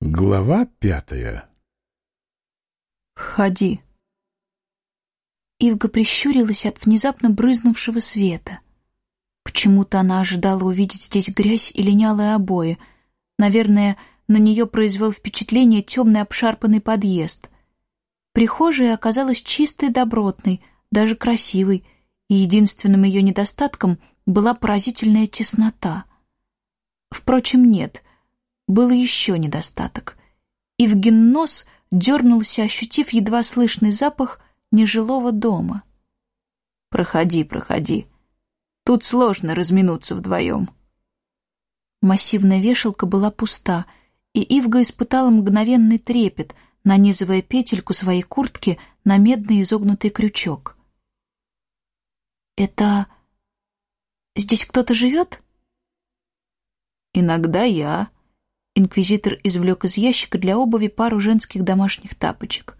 Глава пятая «Входи». Ивга прищурилась от внезапно брызнувшего света. Почему-то она ожидала увидеть здесь грязь и линялые обои. Наверное, на нее произвел впечатление темный обшарпанный подъезд. Прихожая оказалась чистой, добротной, даже красивой, и единственным ее недостатком была поразительная теснота. Впрочем, нет — был еще недостаток. Ивгин нос дернулся, ощутив едва слышный запах нежилого дома. «Проходи, проходи. Тут сложно разминуться вдвоем». Массивная вешалка была пуста, и Ивга испытала мгновенный трепет, нанизывая петельку своей куртки на медный изогнутый крючок. «Это... здесь кто-то живет?» «Иногда я», Инквизитор извлек из ящика для обуви пару женских домашних тапочек.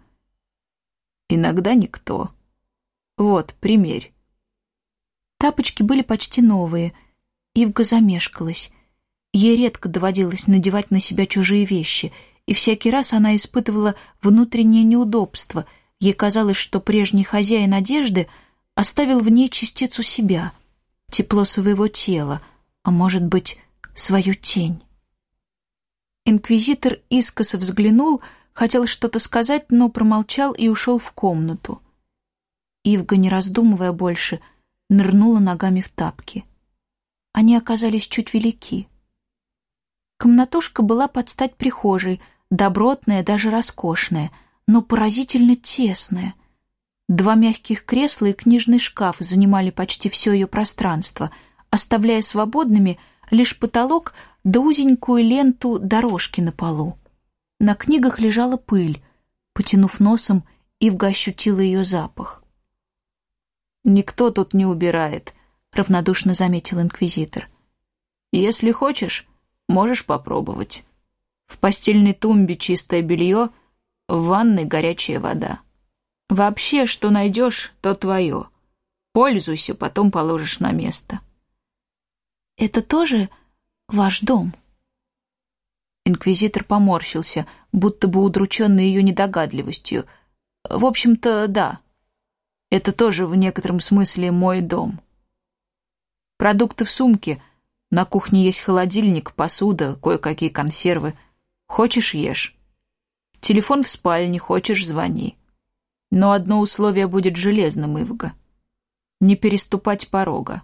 Иногда никто. Вот, примерь. Тапочки были почти новые. Ивга замешкалась. Ей редко доводилось надевать на себя чужие вещи, и всякий раз она испытывала внутреннее неудобство. Ей казалось, что прежний хозяин одежды оставил в ней частицу себя, тепло своего тела, а может быть, свою тень. Инквизитор искоса взглянул, хотел что-то сказать, но промолчал и ушел в комнату. Ивга, не раздумывая больше, нырнула ногами в тапки. Они оказались чуть велики. Комнатушка была под стать прихожей, добротная, даже роскошная, но поразительно тесная. Два мягких кресла и книжный шкаф занимали почти все ее пространство, оставляя свободными лишь потолок да узенькую ленту дорожки на полу. На книгах лежала пыль. Потянув носом, Ивга ощутила ее запах. «Никто тут не убирает», — равнодушно заметил инквизитор. «Если хочешь, можешь попробовать. В постельной тумбе чистое белье, в ванной горячая вода. Вообще, что найдешь, то твое. Пользуйся, потом положишь на место». «Это тоже ваш дом». Инквизитор поморщился, будто бы удрученный ее недогадливостью. «В общем-то, да. Это тоже в некотором смысле мой дом. Продукты в сумке, на кухне есть холодильник, посуда, кое-какие консервы. Хочешь — ешь. Телефон в спальне, хочешь — звони. Но одно условие будет железным, Ивга. Не переступать порога.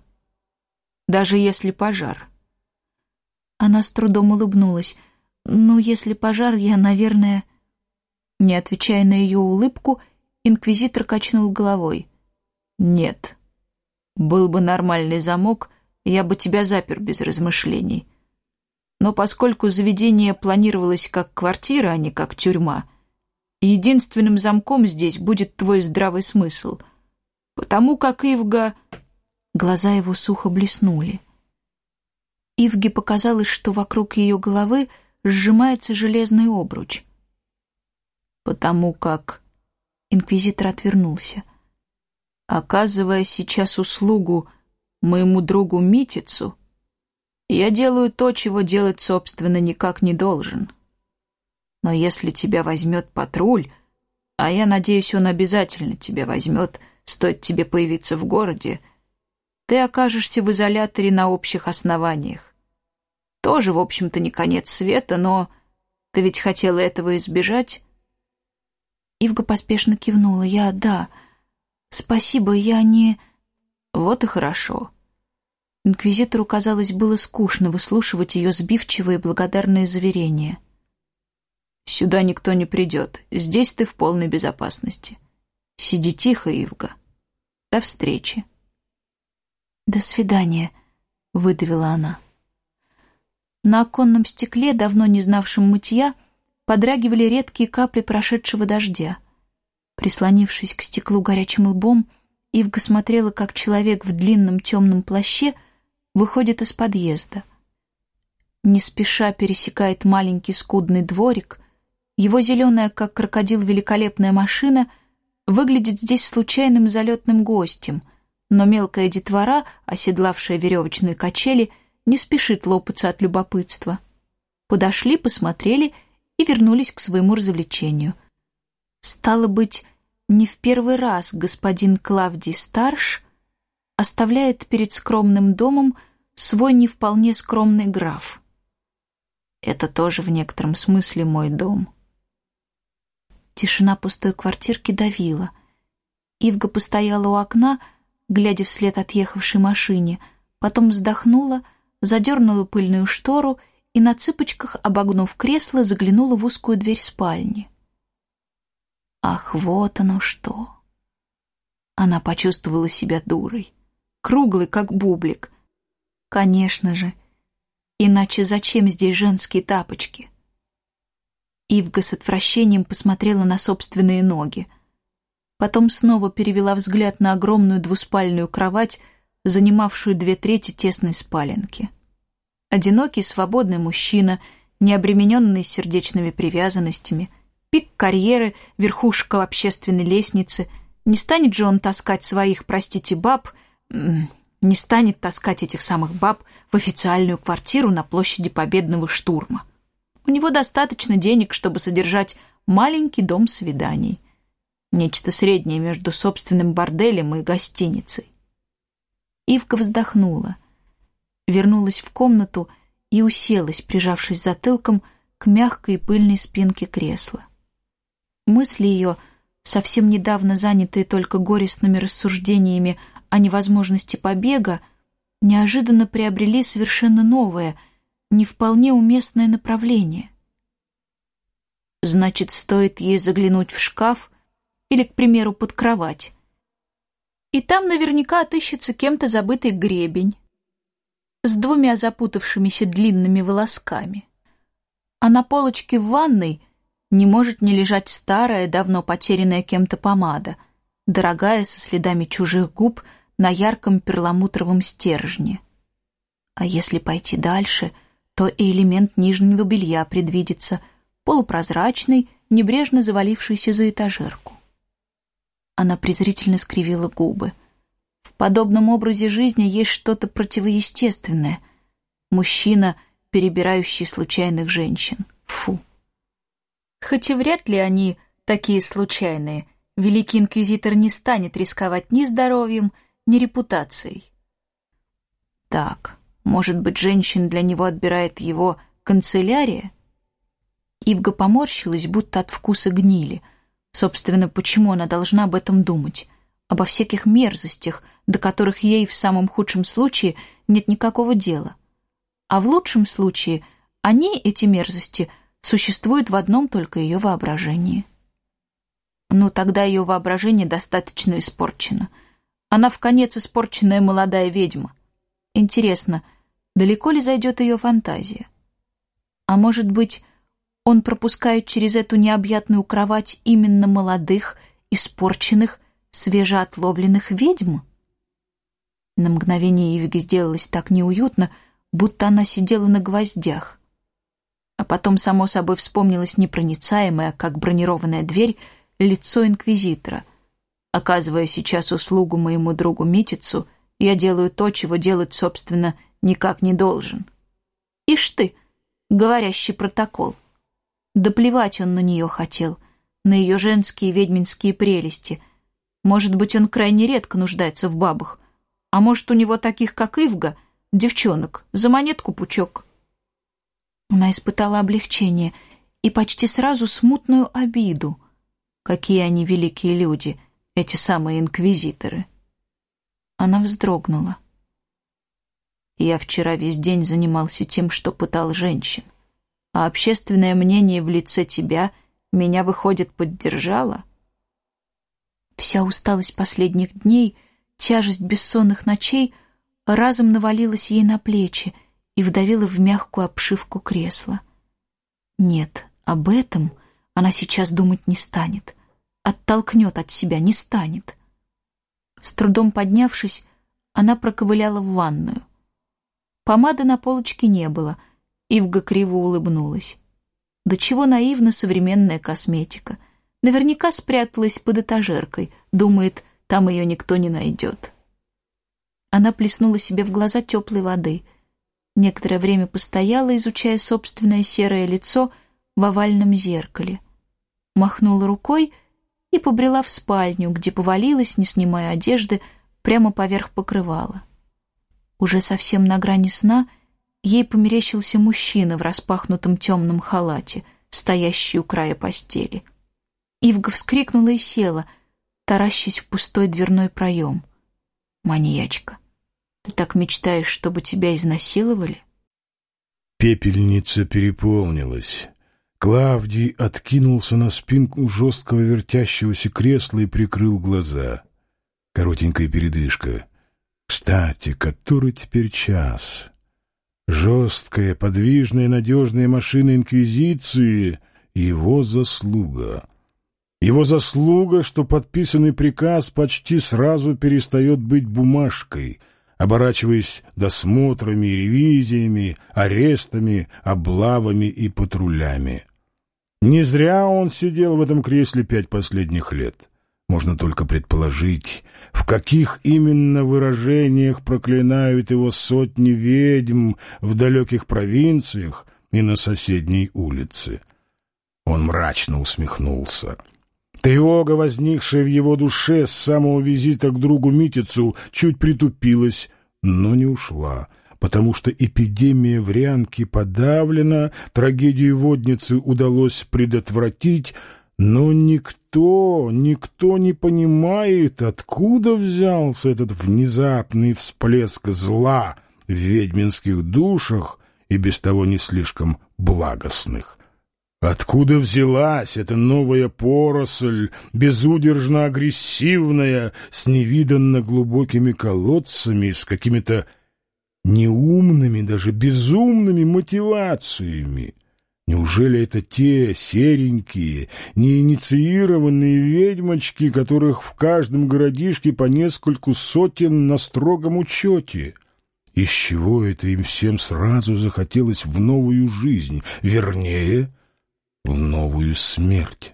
Даже если пожар». Она с трудом улыбнулась. «Ну, если пожар, я, наверное...» Не отвечая на ее улыбку, инквизитор качнул головой. «Нет. Был бы нормальный замок, я бы тебя запер без размышлений. Но поскольку заведение планировалось как квартира, а не как тюрьма, единственным замком здесь будет твой здравый смысл, потому как Ивга...» Глаза его сухо блеснули. Ивге показалось, что вокруг ее головы сжимается железный обруч. Потому как... Инквизитор отвернулся. Оказывая сейчас услугу моему другу Митицу, я делаю то, чего делать, собственно, никак не должен. Но если тебя возьмет патруль, а я надеюсь, он обязательно тебя возьмет, стоит тебе появиться в городе, — ты окажешься в изоляторе на общих основаниях. Тоже, в общем-то, не конец света, но ты ведь хотела этого избежать?» Ивга поспешно кивнула. «Я, да. Спасибо, я не...» «Вот и хорошо». Инквизитору, казалось, было скучно выслушивать ее сбивчивые благодарные заверения. «Сюда никто не придет. Здесь ты в полной безопасности. Сиди тихо, Ивга. До встречи». «До свидания», — выдавила она. На оконном стекле, давно не знавшем мытья, подрагивали редкие капли прошедшего дождя. Прислонившись к стеклу горячим лбом, Ивга смотрела, как человек в длинном темном плаще выходит из подъезда. Не спеша пересекает маленький скудный дворик, его зеленая, как крокодил, великолепная машина выглядит здесь случайным залетным гостем — но мелкая детвора, оседлавшая веревочные качели, не спешит лопаться от любопытства. Подошли, посмотрели и вернулись к своему развлечению. Стало быть, не в первый раз господин Клавдий Старш оставляет перед скромным домом свой не вполне скромный граф. Это тоже в некотором смысле мой дом. Тишина пустой квартирки давила. Ивга постояла у окна, глядя вслед отъехавшей машине, потом вздохнула, задернула пыльную штору и на цыпочках, обогнув кресло, заглянула в узкую дверь спальни. Ах, вот оно что! Она почувствовала себя дурой, круглой, как бублик. Конечно же, иначе зачем здесь женские тапочки? Ивга с отвращением посмотрела на собственные ноги. Потом снова перевела взгляд на огромную двуспальную кровать, занимавшую две трети тесной спаленки. Одинокий свободный мужчина, не обремененный сердечными привязанностями — пик карьеры, верхушка общественной лестницы. Не станет же он таскать своих, простите, баб, не станет таскать этих самых баб в официальную квартиру на площади Победного штурма. У него достаточно денег, чтобы содержать маленький дом свиданий. Нечто среднее между собственным борделем и гостиницей. Ивка вздохнула, вернулась в комнату и уселась, прижавшись затылком к мягкой пыльной спинке кресла. Мысли ее, совсем недавно занятые только горестными рассуждениями о невозможности побега, неожиданно приобрели совершенно новое, не вполне уместное направление. Значит, стоит ей заглянуть в шкаф или, к примеру, под кровать. И там наверняка отыщется кем-то забытый гребень с двумя запутавшимися длинными волосками. А на полочке в ванной — не может не лежать старая, давно потерянная кем-то помада, дорогая со следами чужих губ на ярком перламутровом стержне. А если пойти дальше, то и элемент нижнего белья предвидится, полупрозрачный, небрежно завалившийся за этажерку. Она презрительно скривила губы. В подобном образе жизни есть что-то противоестественное. Мужчина, перебирающий случайных женщин. Фу. Хоть и вряд ли они такие случайные, великий инквизитор не станет рисковать ни здоровьем, ни репутацией. Так, может быть, женщин для него отбирает его канцелярия? Ивга поморщилась, будто от вкуса гнили. Собственно, почему она должна об этом думать? Обо всяких мерзостях, до которых ей в самом худшем случае нет никакого дела. А в лучшем случае они, эти мерзости, — существует в одном только ее воображении. Но тогда ее воображение достаточно испорчено. Она в конец испорченная молодая ведьма. Интересно, далеко ли зайдет ее фантазия? А может быть, он пропускает через эту необъятную кровать именно молодых, испорченных, свежеотловленных ведьм? На мгновение Ивге сделалось так неуютно, будто она сидела на гвоздях. А потом, само собой, вспомнилось непроницаемое, как бронированная дверь, лицо инквизитора. Оказывая сейчас услугу моему другу Митицу, я делаю то, чего делать, собственно, никак не должен. Ишь ты, говорящий протокол. Да плевать он на нее хотел, на ее женские ведьминские прелести. Может быть, он крайне редко нуждается в бабах. А может, у него таких, как Ивга, девчонок, за монетку пучок. Она испытала облегчение и почти сразу смутную обиду. Какие они великие люди, эти самые инквизиторы. Она вздрогнула. Я вчера весь день занимался тем, что пытал женщин. А общественное мнение в лице тебя меня, выходит, поддержало? Вся усталость последних дней, тяжесть бессонных ночей разом навалилась ей на плечи — и вдавила в мягкую обшивку кресла. Нет, об этом она сейчас думать не станет. Оттолкнет от себя, не станет. С трудом поднявшись, она проковыляла в ванную. Помады на полочке не было, Ивга криво улыбнулась. До чего наивна современная косметика. Наверняка спряталась под этажеркой, думает, там ее никто не найдет. Она плеснула себе в глаза теплой воды — Некоторое время постояла, изучая собственное серое лицо, в овальном зеркале. Махнула рукой и побрела в спальню, где повалилась, не снимая одежды, прямо поверх покрывала. Уже совсем на грани сна ей померещился мужчина в распахнутом темном халате, стоящий у края постели. Ивга вскрикнула и села, таращась в пустой дверной проем. «Маньячка, ты так мечтаешь, чтобы тебя изнасиловали?» Пепельница переполнилась. Клавдий откинулся на спинку жесткого вертящегося кресла и прикрыл глаза. Коротенькая передышка. Кстати, который теперь час? Жесткая, подвижная, надежная машина Инквизиции — его заслуга. Его заслуга, что подписанный приказ почти сразу перестает быть бумажкой, оборачиваясь досмотрами ревизиями, арестами, облавами и патрулями. Не зря он сидел в этом кресле пять последних лет. Можно только предположить, в каких именно выражениях проклинают его сотни ведьм в далеких провинциях и на соседней улице. Он мрачно усмехнулся. Тревога, возникшая в его душе с самого визита к другу Митицу, чуть притупилась, но не ушла, потому что эпидемия в Рянке подавлена, трагедию водницы удалось предотвратить, но никто, никто не понимает, откуда взялся этот внезапный всплеск зла в ведьминских душах и без того не слишком благостных. Откуда взялась эта новая поросль, безудержно агрессивная, с невиданно глубокими колодцами, с какими-то неумными, даже безумными мотивациями? Неужели это те серенькие, неинициированные ведьмочки, которых в каждом городишке по нескольку сотен на строгом учете? Из чего это им всем сразу захотелось в новую жизнь, вернее, в новую смерть?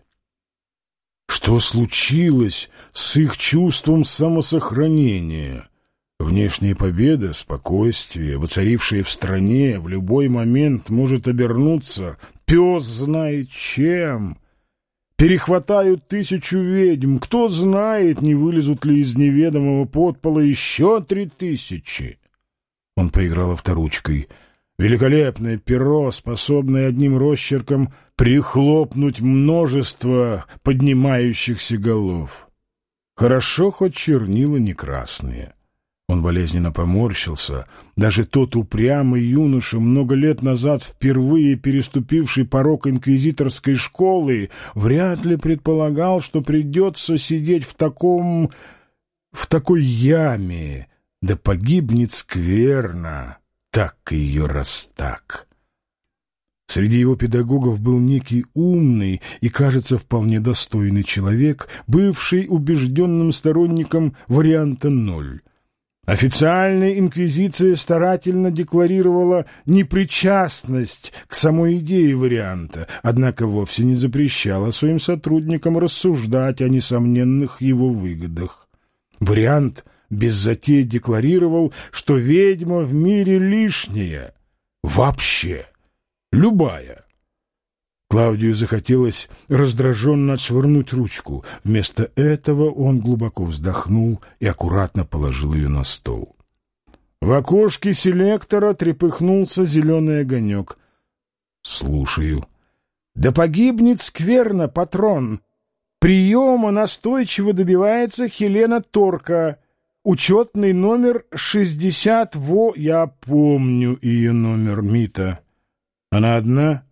Что случилось с их чувством самосохранения? Внешняя победа, спокойствие, воцарившее в стране, в любой момент может обернуться, пес знает чем. Перехватают тысячу ведьм, кто знает, не вылезут ли из неведомого подпола еще три тысячи. Он поиграл авторучкой. Великолепное перо, способное одним росчерком прихлопнуть множество поднимающихся голов. Хорошо, хоть чернила не красные. Он болезненно поморщился. Даже тот упрямый юноша, много лет назад впервые переступивший порог инквизиторской школы, вряд ли предполагал, что придется сидеть в таком... в такой яме, да погибнет скверно, так ее раз так. Среди его педагогов был некий умный и, кажется, вполне достойный человек, бывший убежденным сторонником варианта ноль. Официальная инквизиция старательно декларировала непричастность к самой идее варианта, однако вовсе не запрещала своим сотрудникам рассуждать о несомненных его выгодах. Вариант без затей декларировал, что ведьма в мире лишняя. Вообще. Любая. Клавдию захотелось раздраженно отшвырнуть ручку. Вместо этого он глубоко вздохнул и аккуратно положил ее на стол. В окошке селектора трепыхнулся зеленый огонек. «Слушаю». «Да погибнет скверно, патрон. Приема настойчиво добивается Хелена Торка. Учетный номер шестьдесят во... Я помню ее номер, Мита. Она одна?»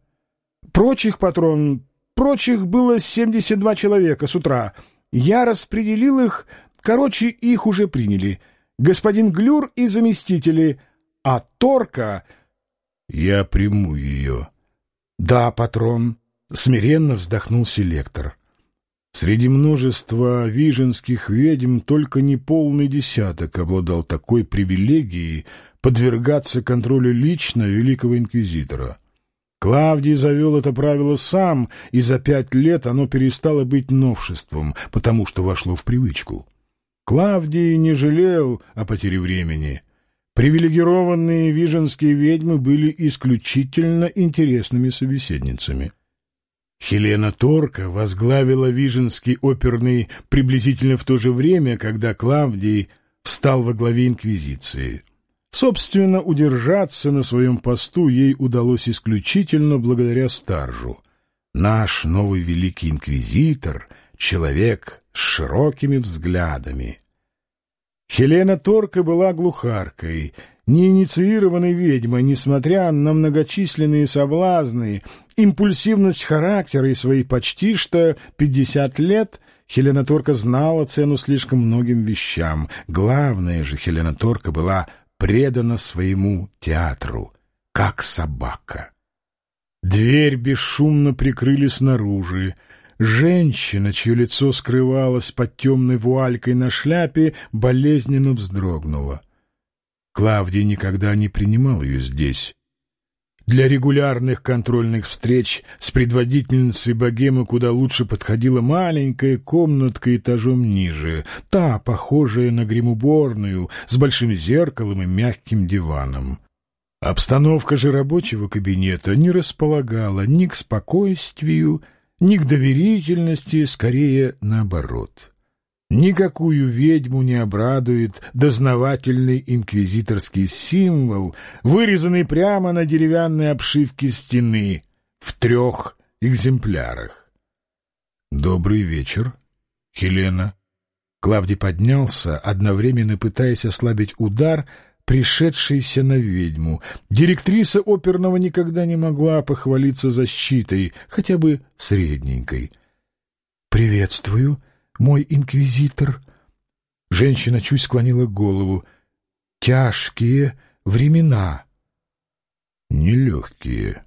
Прочих, патрон, прочих было 72 человека с утра. Я распределил их, короче, их уже приняли. Господин Глюр и заместители. А Торка... Я приму ее. Да, патрон. Смиренно вздохнул селектор. Среди множества виженских ведьм только неполный десяток обладал такой привилегией подвергаться контролю лично великого инквизитора. Клавдий завел это правило сам, и за пять лет оно перестало быть новшеством, потому что вошло в привычку. Клавдий не жалел о потере времени. Привилегированные виженские ведьмы были исключительно интересными собеседницами. Хелена Торка возглавила Виженский оперный приблизительно в то же время, когда Клавдий встал во главе Инквизиции. Собственно, удержаться на своем посту ей удалось исключительно благодаря Старжу. Наш новый великий инквизитор — человек с широкими взглядами. Хелена Торка была глухаркой, неинициированной ведьмой, несмотря на многочисленные соблазны, импульсивность характера и свои почти что пятьдесят лет, Хелена Торка знала цену слишком многим вещам. Главное же, Хелена Торка была предана своему театру, как собака. Дверь бесшумно прикрыли снаружи. Женщина, чье лицо скрывалось под темной вуалькой на шляпе, болезненно вздрогнула. Клавдий никогда не принимал ее здесь. Для регулярных контрольных встреч с предводительницей богемы куда лучше подходила маленькая комнатка этажом ниже, та, похожая на гримуборную, с большим зеркалом и мягким диваном. Обстановка же рабочего кабинета не располагала ни к спокойствию, ни к доверительности, скорее наоборот. Никакую ведьму не обрадует дознавательный инквизиторский символ, вырезанный прямо на деревянной обшивке стены в трех экземплярах. «Добрый вечер, Хелена». Клавдий поднялся, одновременно пытаясь ослабить удар, пришедшийся на ведьму. Директриса оперного никогда не могла похвалиться защитой, хотя бы средненькой. «Приветствую», мой инквизитор. Женщина чуть склонила голову. Тяжкие времена. Нелегкие.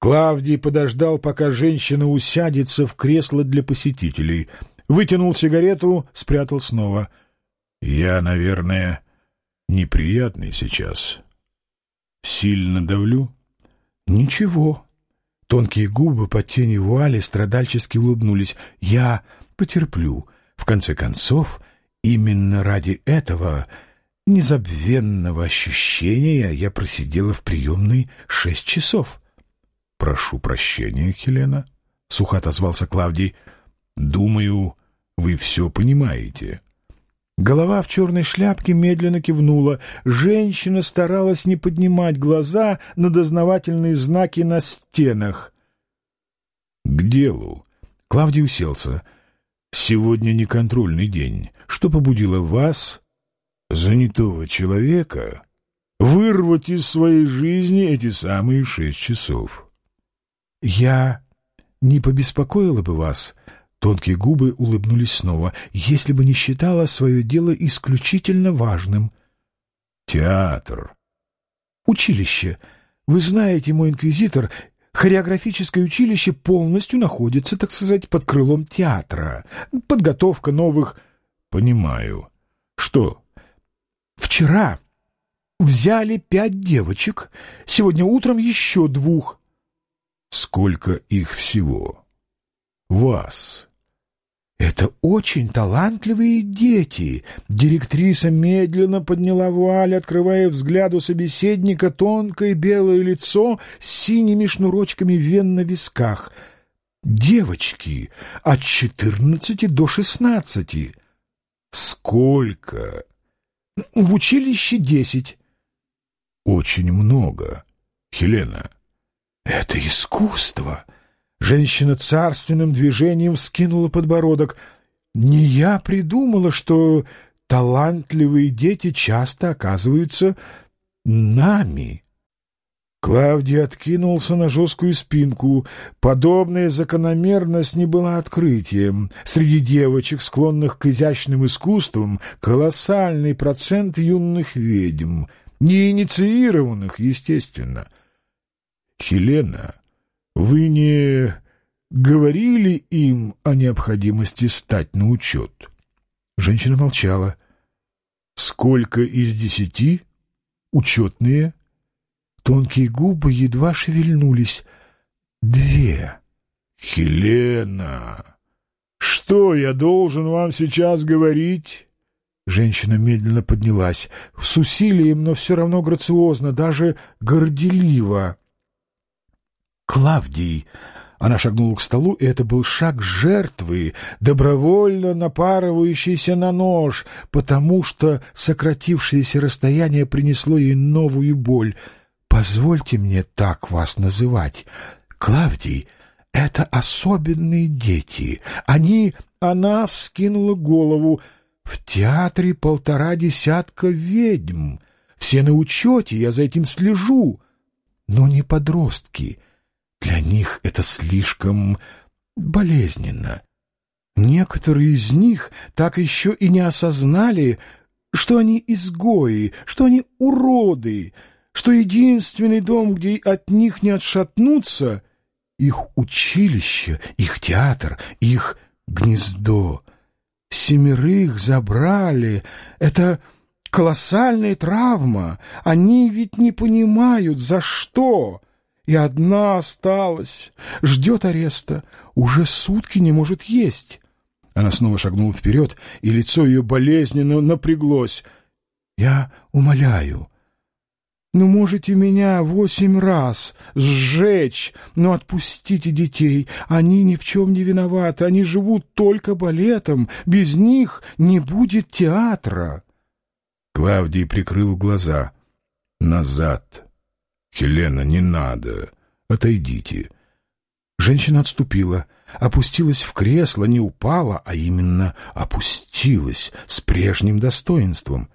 Клавдий подождал, пока женщина усядется в кресло для посетителей. Вытянул сигарету, спрятал снова. Я, наверное, неприятный сейчас. Сильно давлю? Ничего. Тонкие губы под тенью вуали страдальчески улыбнулись. Я потерплю. В конце концов, именно ради этого незабвенного ощущения я просидела в приемной шесть часов. — Прошу прощения, Хелена, — сухо отозвался Клавдий. — Думаю, вы все понимаете. Голова в черной шляпке медленно кивнула. Женщина старалась не поднимать глаза на дознавательные знаки на стенах. — К делу. Клавдий уселся. Сегодня не контрольный день. Что побудило вас, занятого человека, вырвать из своей жизни эти самые шесть часов? Я не побеспокоила бы вас, тонкие губы улыбнулись снова, если бы не считала свое дело исключительно важным. Театр. Училище. Вы знаете, мой инквизитор, Хореографическое училище полностью находится, так сказать, под крылом театра. Подготовка новых... Понимаю. Что? Вчера взяли пять девочек, сегодня утром еще двух. Сколько их всего? Вас. «Это очень талантливые дети!» Директриса медленно подняла вуаль, открывая взгляду собеседника тонкое белое лицо с синими шнурочками вен на висках. «Девочки от четырнадцати до шестнадцати!» «Сколько?» «В училище десять». «Очень много, Хелена». «Это искусство!» Женщина царственным движением вскинула подбородок. «Не я придумала, что талантливые дети часто оказываются нами». Клавдий откинулся на жесткую спинку. Подобная закономерность не была открытием. Среди девочек, склонных к изящным искусствам, колоссальный процент юных ведьм, неинициированных, естественно. Хелена вы не говорили им о необходимости стать на учет? Женщина молчала. Сколько из десяти? Учетные? Тонкие губы едва шевельнулись. Две. Хелена, что я должен вам сейчас говорить? Женщина медленно поднялась, с усилием, но все равно грациозно, даже горделиво. Клавдий, Она шагнула к столу, и это был шаг жертвы, добровольно напарывающийся на нож, потому что сократившееся расстояние принесло ей новую боль. «Позвольте мне так вас называть. Клавдий, это особенные дети. Они...» Она вскинула голову. «В театре полтора десятка ведьм. Все на учете, я за этим слежу. Но не подростки». Для них это слишком болезненно. Некоторые из них так еще и не осознали, что они изгои, что они уроды, что единственный дом, где от них не отшатнуться, их училище, их театр, их гнездо. Семерых забрали. Это колоссальная травма. Они ведь не понимают, за что и одна осталась, ждет ареста, уже сутки не может есть. Она снова шагнула вперед, и лицо ее болезненно напряглось. «Я умоляю, ну можете меня восемь раз сжечь, но отпустите детей, они ни в чем не виноваты, они живут только балетом, без них не будет театра». Клавдий прикрыл глаза. «Назад!» «Хелена, не надо. Отойдите». Женщина отступила, опустилась в кресло, не упала, а именно опустилась с прежним достоинством.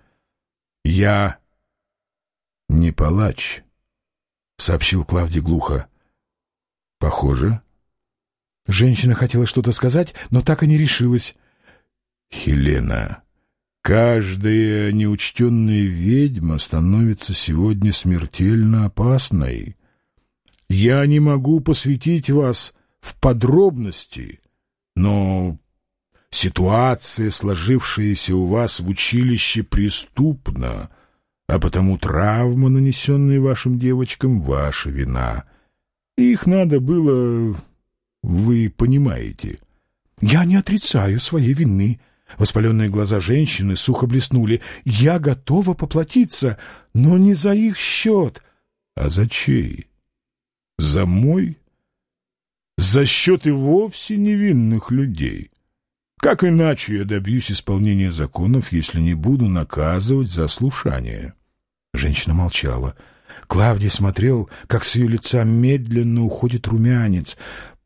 «Я не палач», — сообщил Клавдий глухо. «Похоже». Женщина хотела что-то сказать, но так и не решилась. «Хелена, Каждая неучтенная ведьма становится сегодня смертельно опасной. Я не могу посвятить вас в подробности, но ситуация, сложившаяся у вас в училище, преступна, а потому травма, нанесенная вашим девочкам, ваша вина. Их надо было... Вы понимаете. Я не отрицаю своей вины, Воспаленные глаза женщины сухо блеснули. «Я готова поплатиться, но не за их счет». «А за чей? За мой? За счет и вовсе невинных людей. Как иначе я добьюсь исполнения законов, если не буду наказывать за слушание?» Женщина молчала. Клавдий смотрел, как с ее лица медленно уходит румянец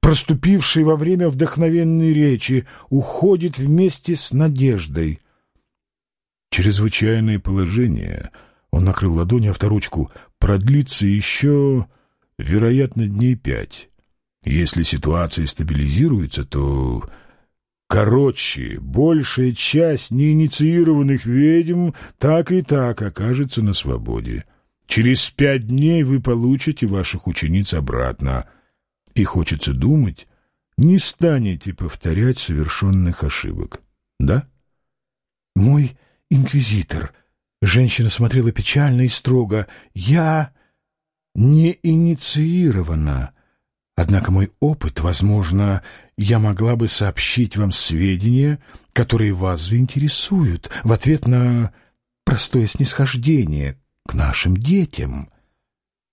проступивший во время вдохновенной речи, уходит вместе с надеждой. Чрезвычайное положение, он накрыл ладонью авторучку, продлится еще, вероятно, дней пять. Если ситуация стабилизируется, то... Короче, большая часть неинициированных ведьм так и так окажется на свободе. Через пять дней вы получите ваших учениц обратно — и хочется думать, не станете повторять совершенных ошибок. Да? Мой инквизитор. Женщина смотрела печально и строго. Я не инициирована. Однако мой опыт, возможно, я могла бы сообщить вам сведения, которые вас заинтересуют, в ответ на простое снисхождение к нашим детям.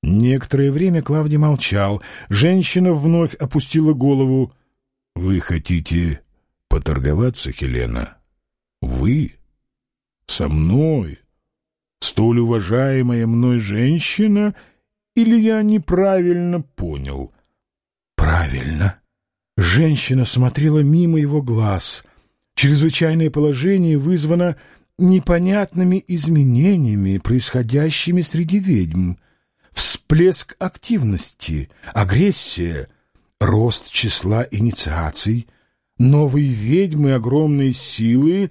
Некоторое время Клавдий молчал. Женщина вновь опустила голову. — Вы хотите поторговаться, Хелена? — Вы? Со мной? Столь уважаемая мной женщина? Или я неправильно понял? — Правильно. Женщина смотрела мимо его глаз. Чрезвычайное положение вызвано непонятными изменениями, происходящими среди ведьм — всплеск активности, агрессия, рост числа инициаций, новые ведьмы огромные силы,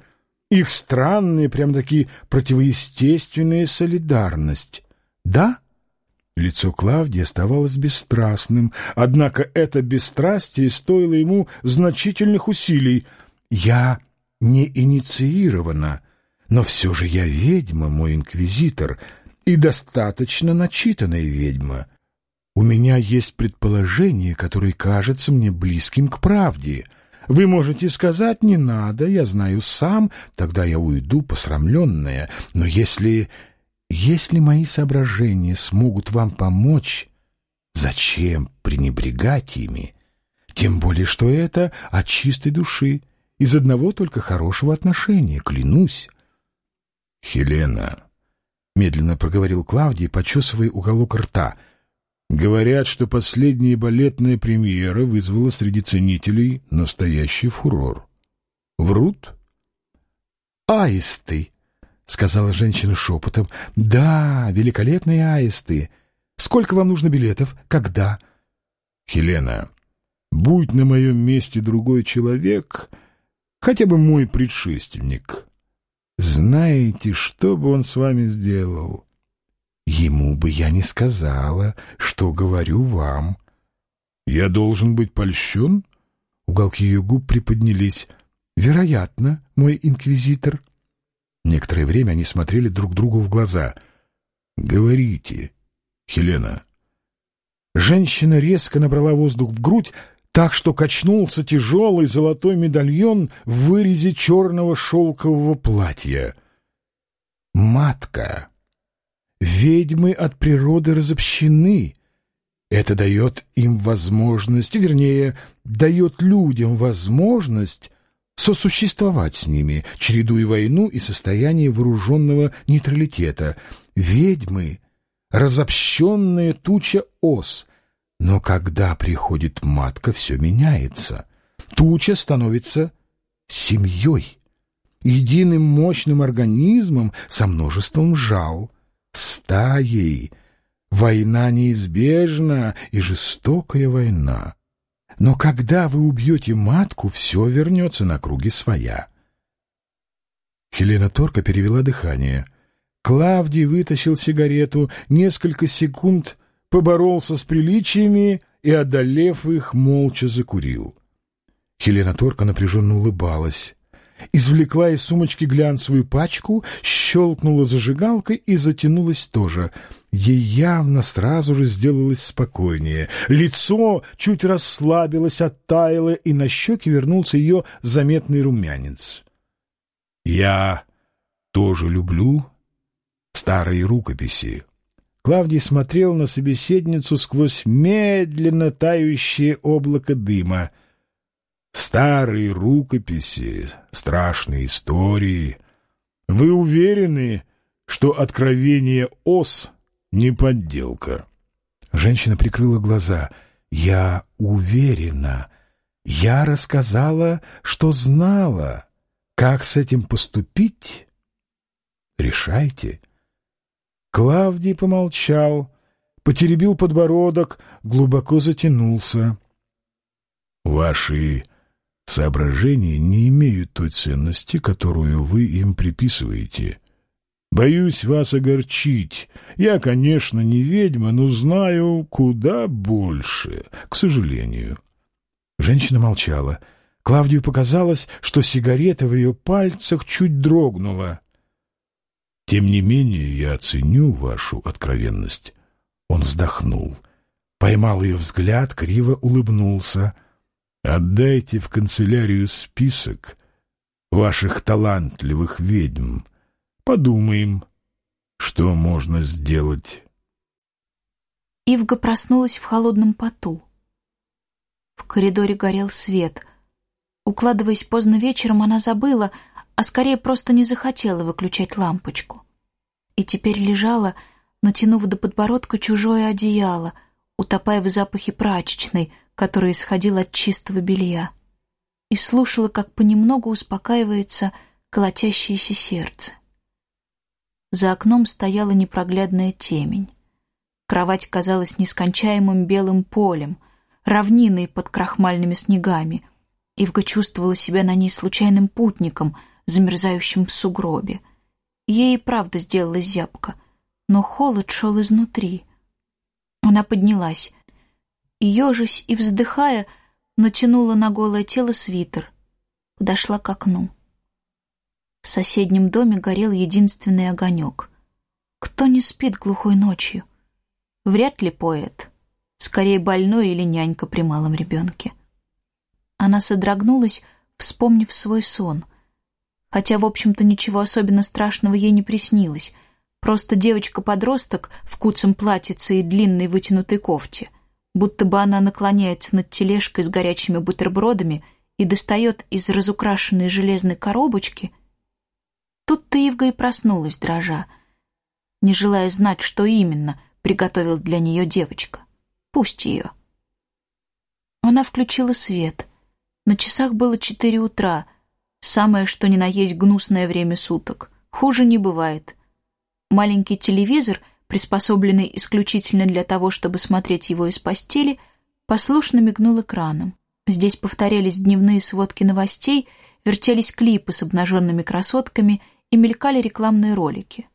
их странная, прям-таки противоестественная солидарность. Да? Лицо Клавдии оставалось бесстрастным, однако это бесстрастие стоило ему значительных усилий. «Я не инициирована, но все же я ведьма, мой инквизитор», и достаточно начитанная ведьма. У меня есть предположение, которое кажется мне близким к правде. Вы можете сказать «не надо, я знаю сам», тогда я уйду посрамленная. Но если... если мои соображения смогут вам помочь, зачем пренебрегать ими? Тем более, что это от чистой души, из одного только хорошего отношения, клянусь. «Хелена», — медленно проговорил Клавдий, почесывая уголок рта, — «говорят, что последняя балетная премьера вызвала среди ценителей настоящий фурор. Врут?» «Аисты», — сказала женщина шепотом. «Да, великолепные аисты. Сколько вам нужно билетов? Когда?» «Хелена, будь на моем месте другой человек, хотя бы мой предшественник, знаете, что бы он с вами сделал?» «Ему бы я не сказала, что говорю вам». «Я должен быть польщен?» Уголки ее губ приподнялись. «Вероятно, мой инквизитор». Некоторое время они смотрели друг другу в глаза. «Говорите, Хелена». Женщина резко набрала воздух в грудь, так что качнулся тяжелый золотой медальон в вырезе черного шелкового платья. «Матка! Ведьмы от природы разобщены. Это дает им возможность, вернее, дает людям возможность сосуществовать с ними, чередуя войну и состояние вооруженного нейтралитета. Ведьмы — разобщенная туча ос. Но когда приходит матка, все меняется. Туча становится семьей, единым мощным организмом со множеством жал, стаей. Война неизбежна и жестокая война. Но когда вы убьете матку, все вернется на круги своя. Хелена Торка перевела дыхание. Клавдий вытащил сигарету, несколько секунд поборолся с приличиями и, одолев их, молча закурил. Хелена Торка напряженно улыбалась. Извлекла из сумочки глянцевую пачку, щелкнула зажигалкой и затянулась тоже — Ей явно сразу же сделалось спокойнее. Лицо чуть расслабилось, оттаяло, и на щеке вернулся ее заметный румянец. «Я тоже люблю старые рукописи». Клавдий смотрел на собеседницу сквозь медленно тающее облако дыма. «Старые рукописи, страшные истории. Вы уверены, что откровение ос — не подделка. Женщина прикрыла глаза. «Я уверена. Я рассказала, что знала. Как с этим поступить? Решайте». Клавдий помолчал, потеребил подбородок, глубоко затянулся. «Ваши соображения не имеют той ценности, которую вы им приписываете. Боюсь вас огорчить. Я, конечно, не ведьма, но знаю куда больше, к сожалению. Женщина молчала. Клавдию показалось, что сигарета в ее пальцах чуть дрогнула. Тем не менее, я ценю вашу откровенность. Он вздохнул. Поймал ее взгляд, криво улыбнулся. Отдайте в канцелярию список ваших талантливых ведьм. Подумаем, что можно сделать. Ивга проснулась в холодном поту. В коридоре горел свет. Укладываясь поздно вечером, она забыла, а скорее просто не захотела выключать лампочку. И теперь лежала, натянув до подбородка чужое одеяло, утопая в запахе прачечной, который исходил от чистого белья, и слушала, как понемногу успокаивается колотящееся сердце. За окном стояла непроглядная темень. Кровать казалась нескончаемым белым полем, равниной под крахмальными снегами. Ивга чувствовала себя на ней случайным путником, замерзающим в сугробе. Ей и правда сделалась зябко, но холод шел изнутри. Она поднялась, ежась и вздыхая, натянула на голое тело свитер, подошла к окну. В соседнем доме горел единственный огонек. Кто не спит глухой ночью? Вряд ли поэт. Скорее больной или нянька при малом ребенке. Она содрогнулась, вспомнив свой сон. Хотя, в общем-то, ничего особенно страшного ей не приснилось. Просто девочка-подросток в куцем платьице и длинной вытянутой кофте. будто бы она наклоняется над тележкой с горячими бутербродами и достает из разукрашенной железной коробочки. Тут-то Ивга и проснулась, дрожа, не желая знать, что именно приготовил для нее девочка. Пусть ее. Она включила свет. На часах было четыре утра, самое что ни на есть гнусное время суток. Хуже не бывает. Маленький телевизор, приспособленный исключительно для того, чтобы смотреть его из постели, послушно мигнул экраном. Здесь повторялись дневные сводки новостей, вертелись клипы с обнаженными красотками и мелькали рекламные ролики.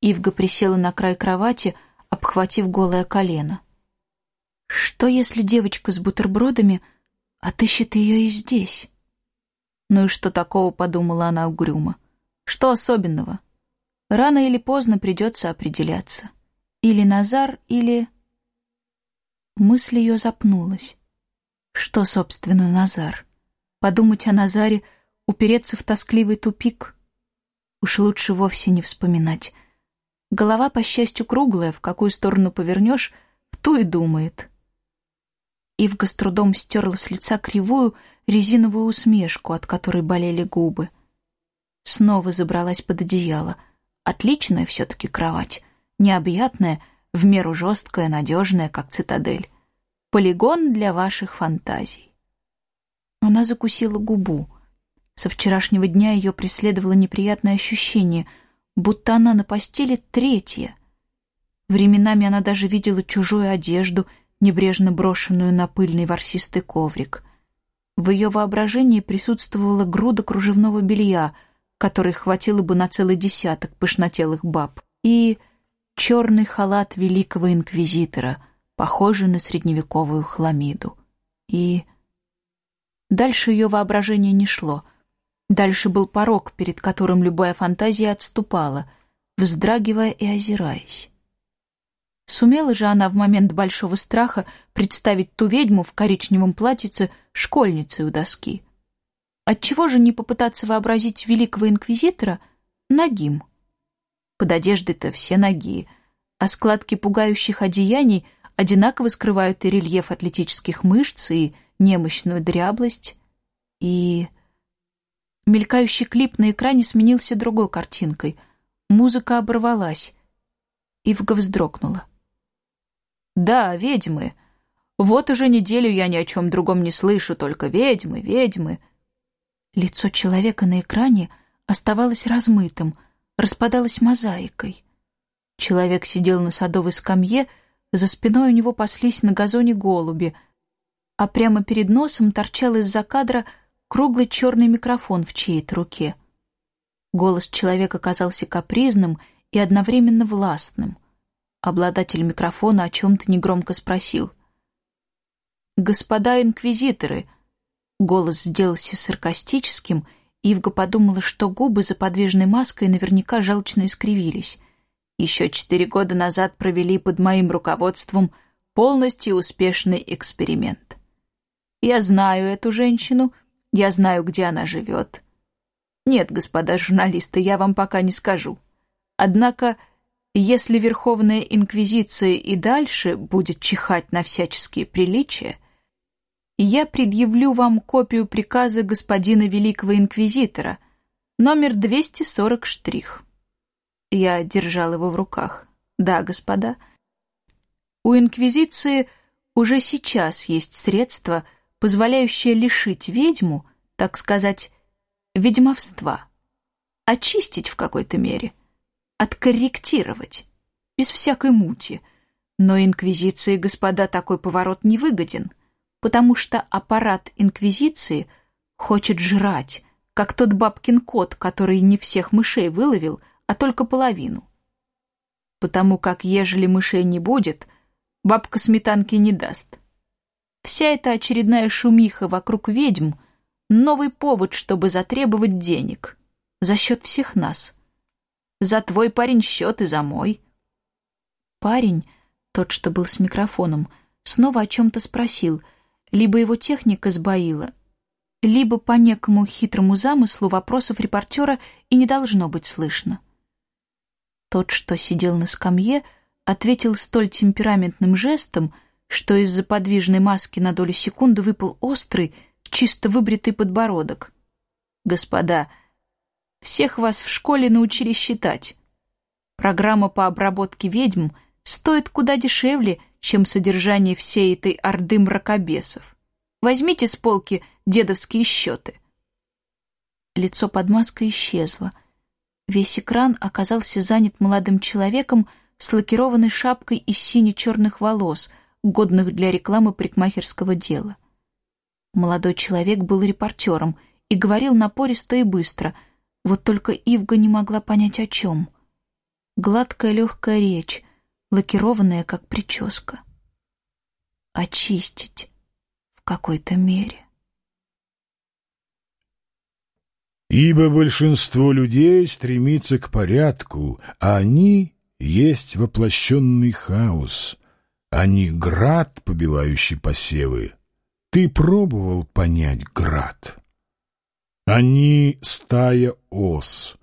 Ивга присела на край кровати, обхватив голое колено. Что, если девочка с бутербродами отыщет ее и здесь? Ну и что такого, подумала она угрюмо. Что особенного? Рано или поздно придется определяться. Или Назар, или... Мысль ее запнулась. Что, собственно, Назар? Подумать о Назаре, упереться в тоскливый тупик? Уж лучше вовсе не вспоминать. Голова, по счастью, круглая, в какую сторону повернешь, в ту и думает. Ивга с трудом стерла с лица кривую резиновую усмешку, от которой болели губы. Снова забралась под одеяло. Отличная все-таки кровать. Необъятная, в меру жесткая, надежная, как цитадель. Полигон для ваших фантазий. Она закусила губу. Со вчерашнего дня ее преследовало неприятное ощущение, будто она на постели третья. Временами она даже видела чужую одежду — небрежно брошенную на пыльный ворсистый коврик. В ее воображении присутствовала груда кружевного белья, которой хватило бы на целый десяток пышнотелых баб, и черный халат великого инквизитора, похожий на средневековую хламиду. И дальше ее воображение не шло. Дальше был порог, перед которым любая фантазия отступала, вздрагивая и озираясь. Сумела же она в момент большого страха представить ту ведьму в коричневом платьице школьницей у доски. Отчего же не попытаться вообразить великого инквизитора нагим? Под одеждой-то все ноги, а складки пугающих одеяний одинаково скрывают и рельеф атлетических мышц, и немощную дряблость, и... Мелькающий клип на экране сменился другой картинкой. Музыка оборвалась. Ивга вздрогнула. Да, ведьмы. Вот уже неделю я ни о чем другом не слышу, только ведьмы, ведьмы. Лицо человека на экране оставалось размытым, распадалось мозаикой. Человек сидел на садовой скамье, за спиной у него паслись на газоне голуби, а прямо перед носом торчал из-за кадра круглый черный микрофон в чьей-то руке. Голос человека казался капризным и одновременно властным. Обладатель микрофона о чем-то негромко спросил. «Господа инквизиторы!» Голос сделался саркастическим, Ивга подумала, что губы за подвижной маской наверняка жалочно искривились. Еще четыре года назад провели под моим руководством полностью успешный эксперимент. Я знаю эту женщину, я знаю, где она живет. Нет, господа журналисты, я вам пока не скажу. Однако если Верховная Инквизиция и дальше будет чихать на всяческие приличия, я предъявлю вам копию приказа господина Великого Инквизитора, номер 240 штрих. Я держал его в руках. Да, господа. У Инквизиции уже сейчас есть средства, позволяющие лишить ведьму, так сказать, ведьмовства, очистить в какой-то мере – откорректировать, без всякой мути. Но инквизиции, господа, такой поворот не выгоден, потому что аппарат инквизиции хочет жрать, как тот бабкин кот, который не всех мышей выловил, а только половину. Потому как, ежели мышей не будет, бабка сметанки не даст. Вся эта очередная шумиха вокруг ведьм — новый повод, чтобы затребовать денег за счет всех нас — за твой парень счет и за мой. Парень, тот, что был с микрофоном, снова о чем-то спросил. Либо его техника сбоила, либо по некому хитрому замыслу вопросов репортера и не должно быть слышно. Тот, что сидел на скамье, ответил столь темпераментным жестом, что из-за подвижной маски на долю секунды выпал острый, чисто выбритый подбородок. «Господа, всех вас в школе научили считать. Программа по обработке ведьм стоит куда дешевле, чем содержание всей этой орды мракобесов. Возьмите с полки дедовские счеты». Лицо под маской исчезло. Весь экран оказался занят молодым человеком с лакированной шапкой из сине-черных волос, годных для рекламы парикмахерского дела. Молодой человек был репортером и говорил напористо и быстро, вот только Ивга не могла понять о чем. Гладкая легкая речь, лакированная как прическа. Очистить в какой-то мере. Ибо большинство людей стремится к порядку, а они есть воплощенный хаос, не град, побивающий посевы. Ты пробовал понять град? Они — стая ос,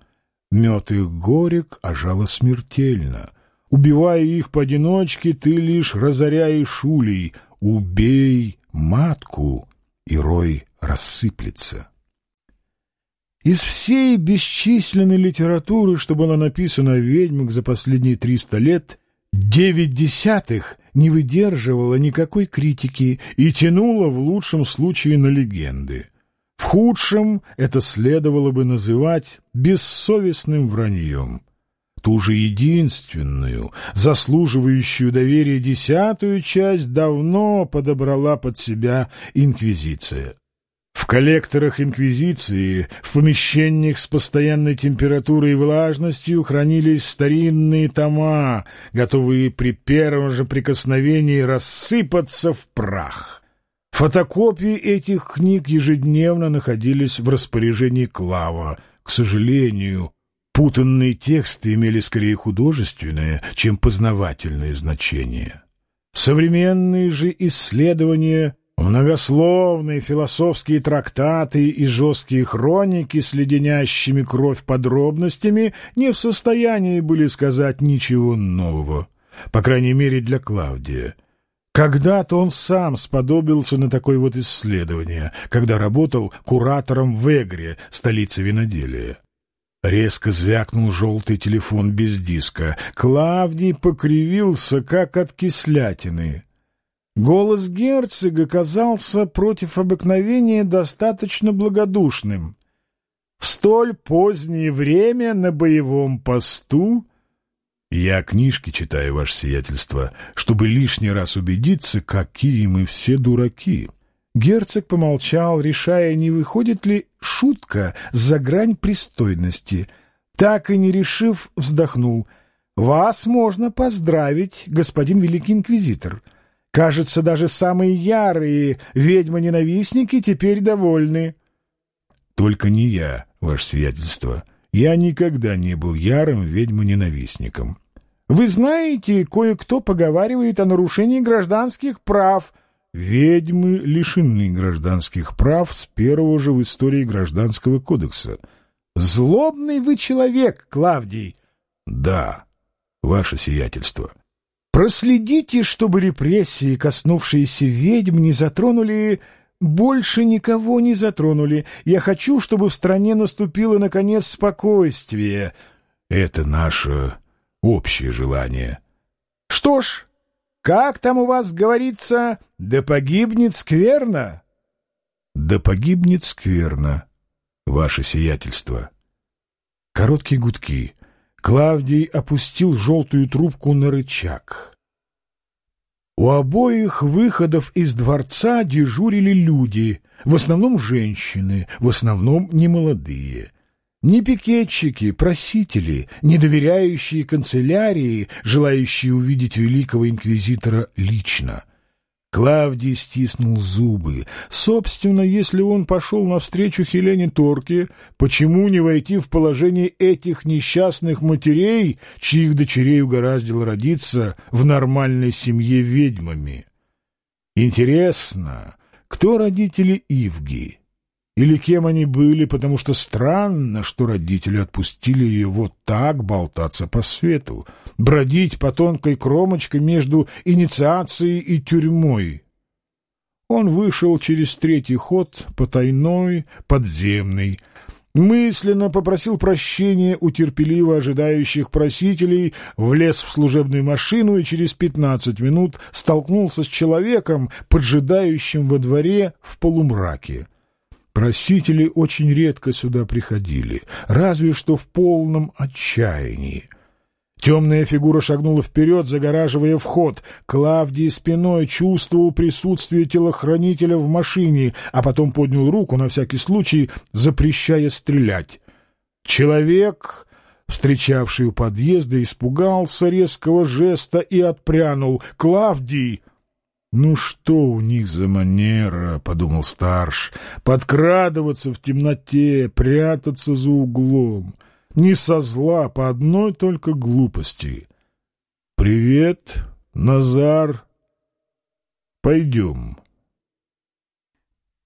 мед их горек, а жало смертельно. Убивая их поодиночке, ты лишь разоряешь улей, убей матку, и рой рассыплется. Из всей бесчисленной литературы, что была написана о ведьмах за последние триста лет, девять десятых не выдерживала никакой критики и тянула в лучшем случае на легенды. В худшем это следовало бы называть бессовестным враньем. Ту же единственную, заслуживающую доверия десятую часть давно подобрала под себя инквизиция. В коллекторах Инквизиции, в помещениях с постоянной температурой и влажностью хранились старинные тома, готовые при первом же прикосновении рассыпаться в прах. Фотокопии этих книг ежедневно находились в распоряжении Клава. К сожалению, путанные тексты имели скорее художественное, чем познавательное значение. Современные же исследования Многословные философские трактаты и жесткие хроники с леденящими кровь подробностями не в состоянии были сказать ничего нового, по крайней мере для Клавдия. Когда-то он сам сподобился на такое вот исследование, когда работал куратором в Эгре, столице виноделия. Резко звякнул желтый телефон без диска. Клавдий покривился, как от кислятины. Голос герцога казался против обыкновения достаточно благодушным. В столь позднее время на боевом посту... Я книжки читаю, ваше сиятельство, чтобы лишний раз убедиться, какие мы все дураки. Герцог помолчал, решая, не выходит ли шутка за грань пристойности. Так и не решив, вздохнул. «Вас можно поздравить, господин Великий Инквизитор». Кажется, даже самые ярые ведьмы-ненавистники теперь довольны. Только не я, ваше сиятельство. Я никогда не был ярым ведьмоненавистником. Вы знаете, кое-кто поговаривает о нарушении гражданских прав. Ведьмы лишены гражданских прав с первого же в истории гражданского кодекса. Злобный вы человек, Клавдий. Да, ваше сиятельство. Проследите, чтобы репрессии, коснувшиеся ведьм, не затронули... Больше никого не затронули. Я хочу, чтобы в стране наступило, наконец, спокойствие. Это наше общее желание. Что ж, как там у вас говорится, да погибнет скверно? Да погибнет скверно, ваше сиятельство. Короткие гудки — Клавдий опустил желтую трубку на рычаг. У обоих выходов из дворца дежурили люди, в основном женщины, в основном немолодые. Не пикетчики, просители, не доверяющие канцелярии, желающие увидеть великого инквизитора лично — Клавдий стиснул зубы. Собственно, если он пошел навстречу Хелене Торке, почему не войти в положение этих несчастных матерей, чьих дочерей угораздило родиться в нормальной семье ведьмами? Интересно, кто родители Ивги? Или кем они были, потому что странно, что родители отпустили ее вот так болтаться по свету, бродить по тонкой кромочке между инициацией и тюрьмой. Он вышел через третий ход, потайной, подземный, мысленно попросил прощения у терпеливо ожидающих просителей, влез в служебную машину и через пятнадцать минут столкнулся с человеком, поджидающим во дворе в полумраке. Просители очень редко сюда приходили, разве что в полном отчаянии. Темная фигура шагнула вперед, загораживая вход. Клавдий спиной чувствовал присутствие телохранителя в машине, а потом поднял руку, на всякий случай, запрещая стрелять. Человек, встречавший у подъезда, испугался резкого жеста и отпрянул. «Клавдий!» «Ну что у них за манера?» — подумал старш. «Подкрадываться в темноте, прятаться за углом» не со зла, по одной только глупости. «Привет, Назар. Пойдем».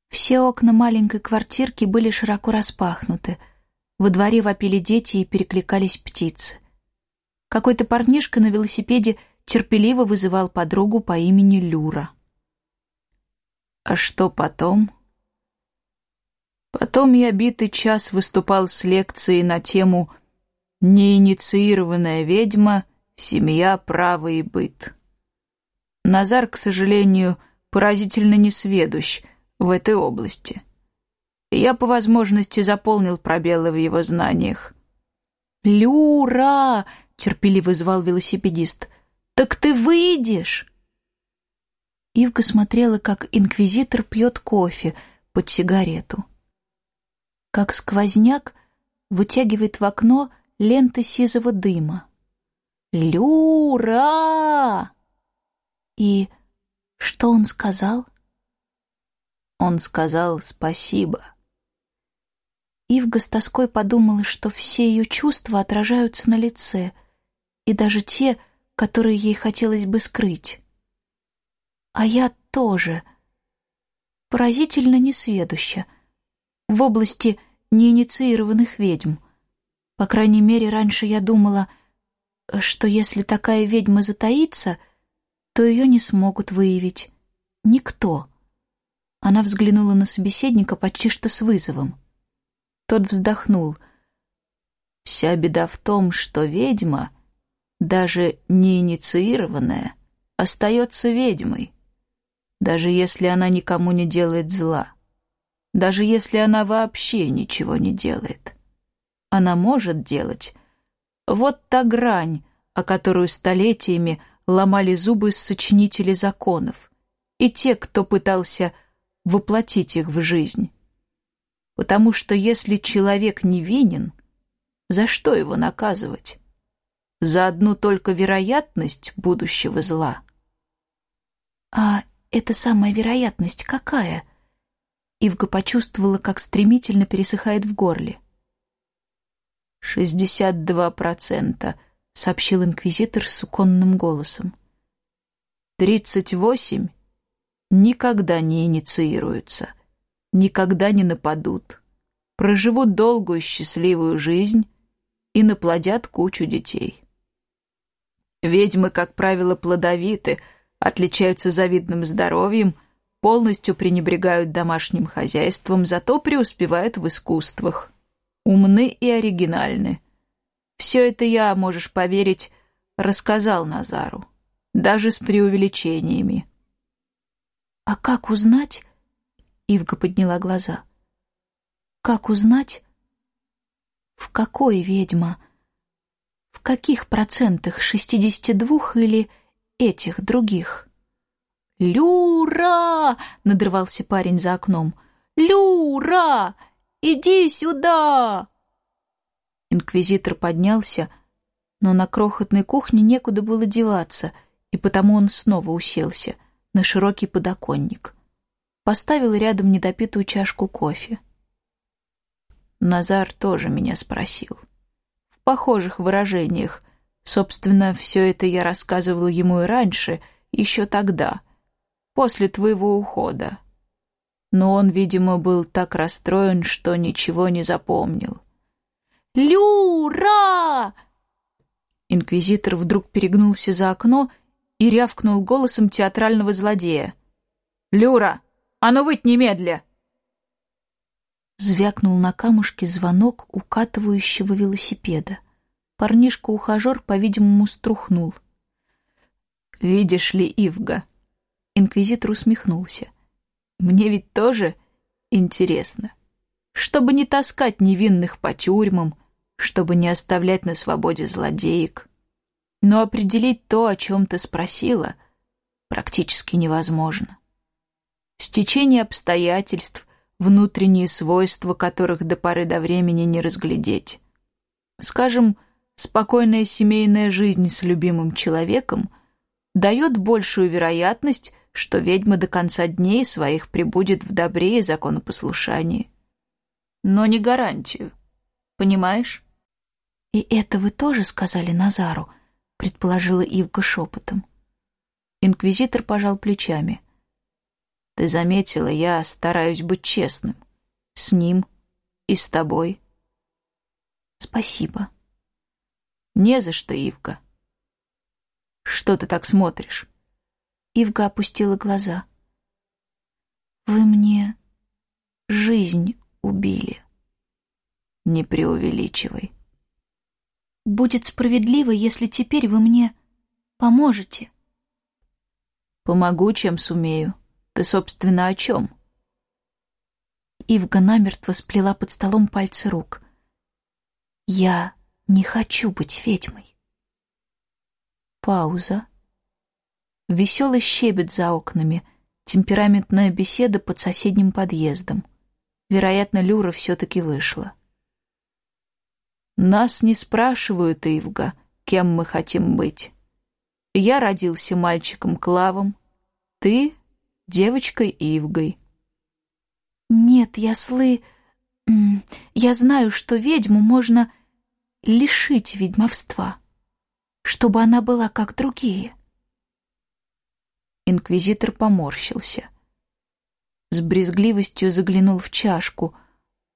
Все окна маленькой квартирки были широко распахнуты. Во дворе вопили дети и перекликались птицы. Какой-то парнишка на велосипеде терпеливо вызывал подругу по имени Люра. А что потом? Потом я битый час выступал с лекцией на тему «Неинициированная ведьма, семья, право и быт». Назар, к сожалению, поразительно несведущ в этой области. я по возможности заполнил пробелы в его знаниях. «Люра!» — терпеливо звал велосипедист. «Так ты выйдешь!» Ивка смотрела, как инквизитор пьет кофе под сигарету как сквозняк вытягивает в окно ленты сизого дыма. «Люра!» И что он сказал? Он сказал спасибо. Ивга с тоской подумала, что все ее чувства отражаются на лице, и даже те, которые ей хотелось бы скрыть. А я тоже. Поразительно несведуща. В области неинициированных ведьм. По крайней мере, раньше я думала, что если такая ведьма затаится, то ее не смогут выявить. Никто. Она взглянула на собеседника почти что с вызовом. Тот вздохнул. Вся беда в том, что ведьма, даже неинициированная, остается ведьмой, даже если она никому не делает зла даже если она вообще ничего не делает. Она может делать. Вот та грань, о которую столетиями ломали зубы сочинители законов, и те, кто пытался воплотить их в жизнь. Потому что если человек невинен, за что его наказывать? За одну только вероятность будущего зла. А эта самая вероятность какая? — Ивга почувствовала, как стремительно пересыхает в горле. «Шестьдесят два процента», — сообщил инквизитор с уконным голосом. «Тридцать восемь никогда не инициируются, никогда не нападут, проживут долгую счастливую жизнь и наплодят кучу детей. Ведьмы, как правило, плодовиты, отличаются завидным здоровьем — полностью пренебрегают домашним хозяйством, зато преуспевают в искусствах. Умны и оригинальны. Все это я, можешь поверить, рассказал Назару, даже с преувеличениями. «А как узнать?» — Ивга подняла глаза. «Как узнать, в какой ведьма? Каких процентах, шестидесяти двух или этих других?» «Люра!» — надрывался парень за окном. «Люра! Иди сюда!» Инквизитор поднялся, но на крохотной кухне некуда было деваться, и потому он снова уселся на широкий подоконник. Поставил рядом недопитую чашку кофе. Назар тоже меня спросил. Похожих выражениях. Собственно, все это я рассказывал ему и раньше, еще тогда — после твоего ухода. но он, видимо, был так расстроен, что ничего не запомнил. «Люра!» Инквизитор вдруг перегнулся за окно и рявкнул голосом театрального злодея. «Люра, а ну выйдь немедля!» Звякнул на камушке звонок укатывающего велосипеда. Парнишка-ухажер, по-видимому, струхнул. «Видишь ли, Ивга?» Инквизитор усмехнулся. «Мне ведь тоже интересно. Чтобы не таскать невинных по тюрьмам, чтобы не оставлять на свободе злодеек. Но определить то, о чем ты спросила, практически невозможно. Стечение обстоятельств, внутренние свойства которых до поры до времени не разглядеть. Скажем, спокойная семейная жизнь с любимым человеком дает большую вероятность, что ведьма до конца дней своих пребудет в добре и законопослушании. Но не гарантию. Понимаешь? «И это вы тоже сказали Назару?» — предположила Ивка шепотом. Инквизитор пожал плечами. «Ты заметила, я стараюсь быть честным. С ним и с тобой». «Спасибо». «Не за что, Ивка». «Что ты так смотришь?» Ивга опустила глаза. «Вы мне жизнь убили». «Не преувеличивай». «Будет справедливо, если теперь вы мне поможете». «Помогу, чем сумею. Ты, собственно, о чем?» Ивга намертво сплела под столом пальцы рук. «Я не хочу быть ведьмой». Пауза. Веселый щебет за окнами, темпераментная беседа под соседним подъездом. Вероятно, Люра все-таки вышла. Нас не спрашивают, Ивга, кем мы хотим быть. Я родился мальчиком Клавом, ты — девочкой Ивгой. Нет, я слы... Я знаю, что ведьму можно лишить ведьмовства, чтобы она была как другие. Инквизитор поморщился. С брезгливостью заглянул в чашку,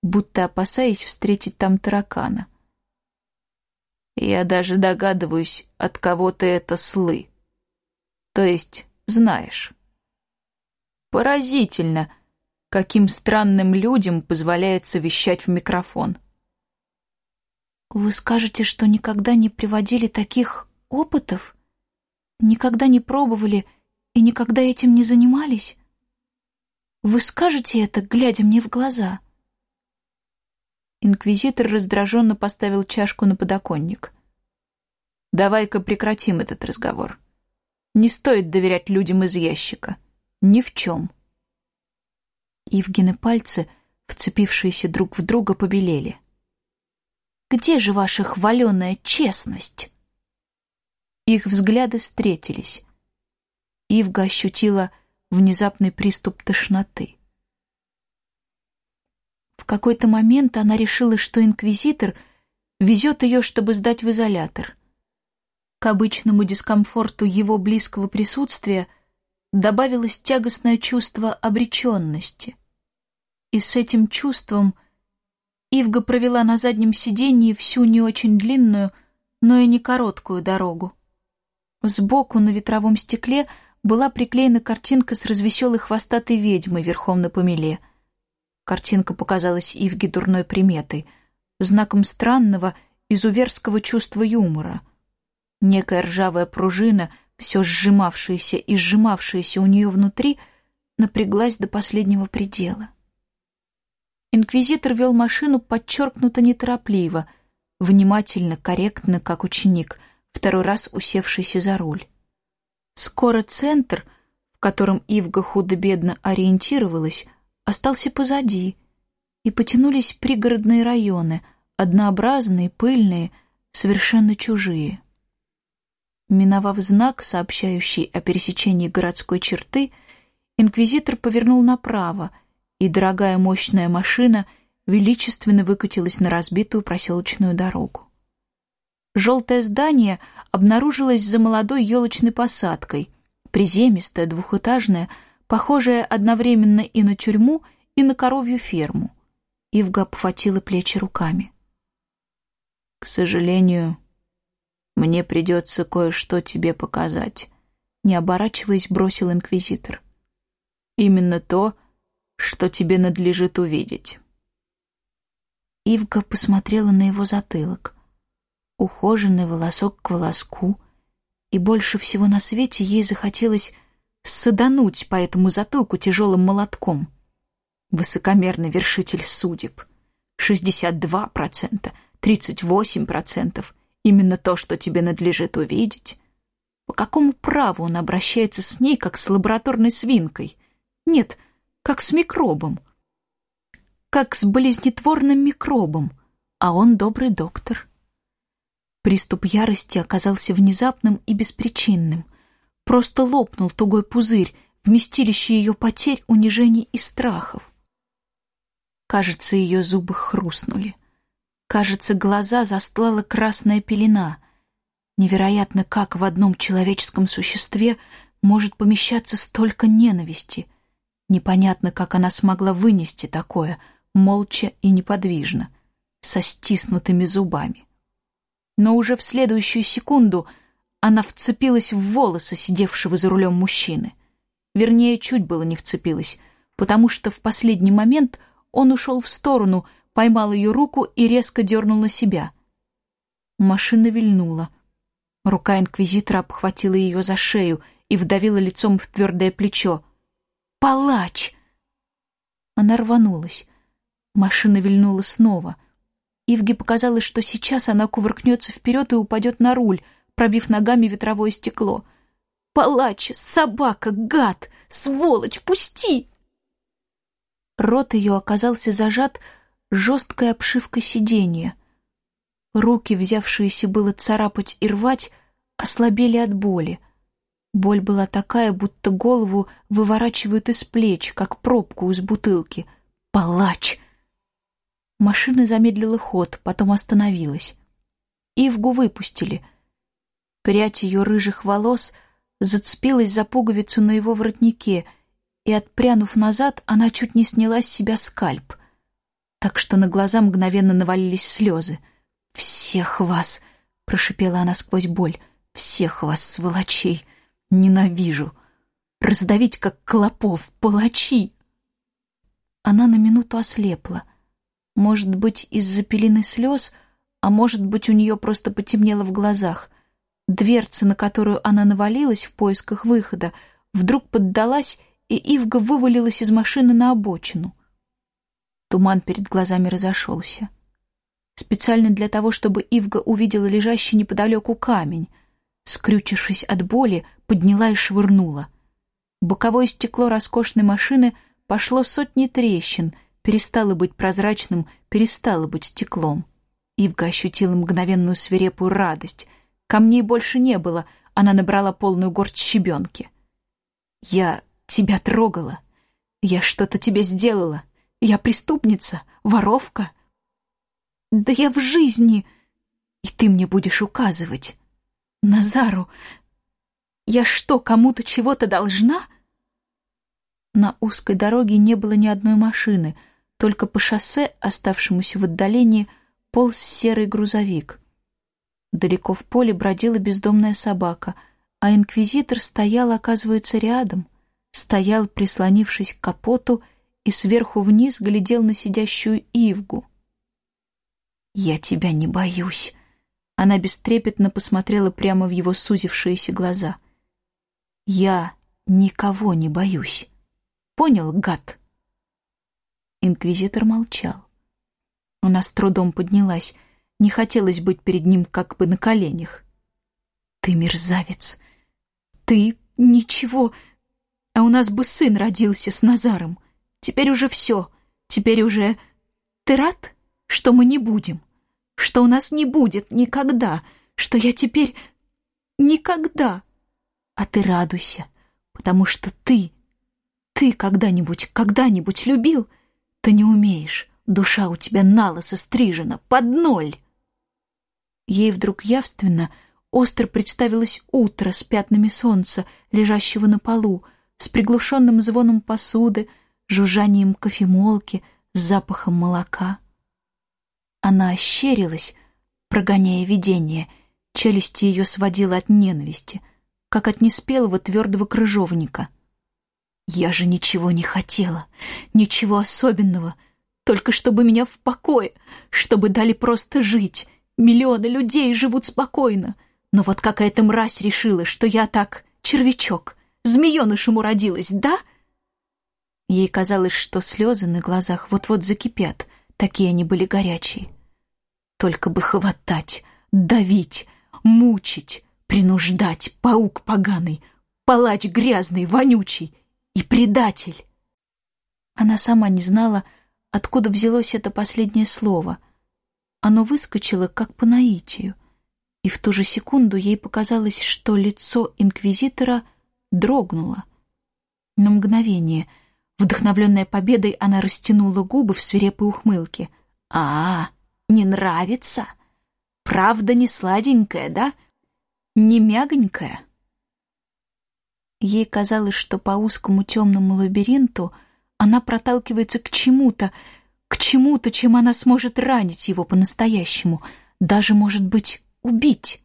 будто опасаясь встретить там таракана. Я даже догадываюсь, от кого ты это слы. То есть знаешь. Поразительно, каким странным людям позволяется вещать в микрофон. Вы скажете, что никогда не приводили таких опытов? Никогда не пробовали и никогда этим не занимались? Вы скажете это, глядя мне в глаза?» Инквизитор раздраженно поставил чашку на подоконник. «Давай-ка прекратим этот разговор. Не стоит доверять людям из ящика. Ни в чем». Ивгины пальцы, вцепившиеся друг в друга, побелели. «Где же ваша хваленая честность?» Их взгляды встретились. Ивга ощутила внезапный приступ тошноты. В какой-то момент она решила, что инквизитор везет ее, чтобы сдать в изолятор. К обычному дискомфорту его близкого присутствия добавилось тягостное чувство обреченности. И с этим чувством Ивга провела на заднем сиденье всю не очень длинную, но и не короткую дорогу. Сбоку на ветровом стекле была приклеена картинка с развеселой хвостатой ведьмой верхом на помеле — Картинка показалась Ивге дурной приметой, знаком странного, изуверского чувства юмора. Некая ржавая пружина, все сжимавшаяся и сжимавшаяся у нее внутри, напряглась до последнего предела. Инквизитор вел машину подчеркнуто неторопливо, внимательно, корректно, как ученик, второй раз усевшийся за руль. Скоро центр, в котором Ивга худо-бедно ориентировалась, остался позади, и потянулись пригородные районы, однообразные, пыльные, совершенно чужие. Миновав знак, сообщающий о пересечении городской черты, инквизитор повернул направо, и дорогая мощная машина величественно выкатилась на разбитую проселочную дорогу. Желтое здание обнаружилось за молодой елочной посадкой, приземистое, двухэтажное, похожее одновременно и на тюрьму, и на коровью ферму. Ивга обхватила плечи руками. «К сожалению, мне придется кое-что тебе показать», — не оборачиваясь, бросил инквизитор. «Именно то, что тебе надлежит увидеть». Ивга посмотрела на его затылок. Ухоженный волосок к волоску, и больше всего на свете ей захотелось садануть по этому затылку тяжелым молотком. Высокомерный вершитель судеб. 62%, 38%. Именно то, что тебе надлежит увидеть. По какому праву он обращается с ней, как с лабораторной свинкой? Нет, как с микробом. Как с болезнетворным микробом. А он добрый доктор. Приступ ярости оказался внезапным и беспричинным. Просто лопнул тугой пузырь, вместилище ее потерь, унижений и страхов. Кажется, ее зубы хрустнули. Кажется, глаза застлала красная пелена. Невероятно, как в одном человеческом существе может помещаться столько ненависти. Непонятно, как она смогла вынести такое, молча и неподвижно, со стиснутыми зубами. Но уже в следующую секунду она вцепилась в волосы сидевшего за рулем мужчины. Вернее, чуть было не вцепилась, потому что в последний момент он ушел в сторону, поймал ее руку и резко дернул на себя. Машина вильнула. Рука инквизитора обхватила ее за шею и вдавила лицом в твердое плечо. «Палач!» Она рванулась. Машина вильнула снова. Ивге показалось, что сейчас она кувыркнется вперед и упадет на руль, пробив ногами ветровое стекло. «Палач! Собака! Гад! Сволочь! Пусти!» Рот ее оказался зажат жесткой обшивкой сиденья. Руки, взявшиеся было царапать и рвать, ослабели от боли. Боль была такая, будто голову выворачивают из плеч, как пробку из бутылки. «Палач!» Машина замедлила ход, потом остановилась. Ивгу выпустили. Прядь ее рыжих волос зацепилась за пуговицу на его воротнике — и, отпрянув назад, она чуть не сняла с себя скальп, так что на глаза мгновенно навалились слезы. «Всех вас!» — прошипела она сквозь боль. «Всех вас, сволочей! Ненавижу! Раздавить, как клопов, палачи!» Она на минуту ослепла. Может быть, из-за пелены слез, а может быть, у нее просто потемнело в глазах. Дверца, на которую она навалилась в поисках выхода, вдруг поддалась и Ивга вывалилась из машины на обочину. Туман перед глазами разошелся. Специально для того, чтобы Ивга увидела лежащий неподалеку камень, скрючившись от боли, подняла и швырнула. Боковое стекло роскошной машины пошло сотни трещин, перестало быть прозрачным, перестало быть стеклом. Ивга ощутила мгновенную свирепую радость. Камней больше не было, она набрала полную горсть щебенки. «Я тебя трогала. Я что-то тебе сделала. Я преступница, воровка. Да я в жизни... И ты мне будешь указывать. Назару, я что, кому-то чего-то должна? На узкой дороге не было ни одной машины, только по шоссе, оставшемуся в отдалении, полз серый грузовик. Далеко в поле бродила бездомная собака, а инквизитор стоял, оказывается, рядом — стоял, прислонившись к капоту, и сверху вниз глядел на сидящую Ивгу. «Я тебя не боюсь», — она бестрепетно посмотрела прямо в его сузившиеся глаза. «Я никого не боюсь. Понял, гад?» Инквизитор молчал. Она с трудом поднялась, не хотелось быть перед ним как бы на коленях. «Ты мерзавец! Ты ничего...» А у нас бы сын родился с Назаром. Теперь уже все. Теперь уже... Ты рад, что мы не будем? Что у нас не будет никогда? Что я теперь... Никогда. А ты радуйся, потому что ты... Ты когда-нибудь, когда-нибудь любил? Ты не умеешь. Душа у тебя налысо стрижена, под ноль. Ей вдруг явственно, остро представилось утро с пятнами солнца, лежащего на полу, с приглушенным звоном посуды, жужжанием кофемолки, с запахом молока. Она ощерилась, прогоняя видение, челюсти ее сводила от ненависти, как от неспелого твердого крыжовника. Я же ничего не хотела, ничего особенного, только чтобы меня в покое, чтобы дали просто жить. Миллионы людей живут спокойно, но вот какая-то мразь решила, что я так червячок, змеенышем уродилась, да? Ей казалось, что слезы на глазах вот-вот закипят, такие они были горячие. Только бы хватать, давить, мучить, принуждать, паук поганый, палач грязный, вонючий и предатель. Она сама не знала, откуда взялось это последнее слово. Оно выскочило, как по наитию, и в ту же секунду ей показалось, что лицо инквизитора дрогнуло. На мгновение, вдохновленная победой, она растянула губы в свирепой ухмылке. «А, не нравится? Правда не сладенькая, да? Не мягонькая?» Ей казалось, что по узкому темному лабиринту она проталкивается к чему-то, к чему-то, чем она сможет ранить его по-настоящему, даже, может быть, убить.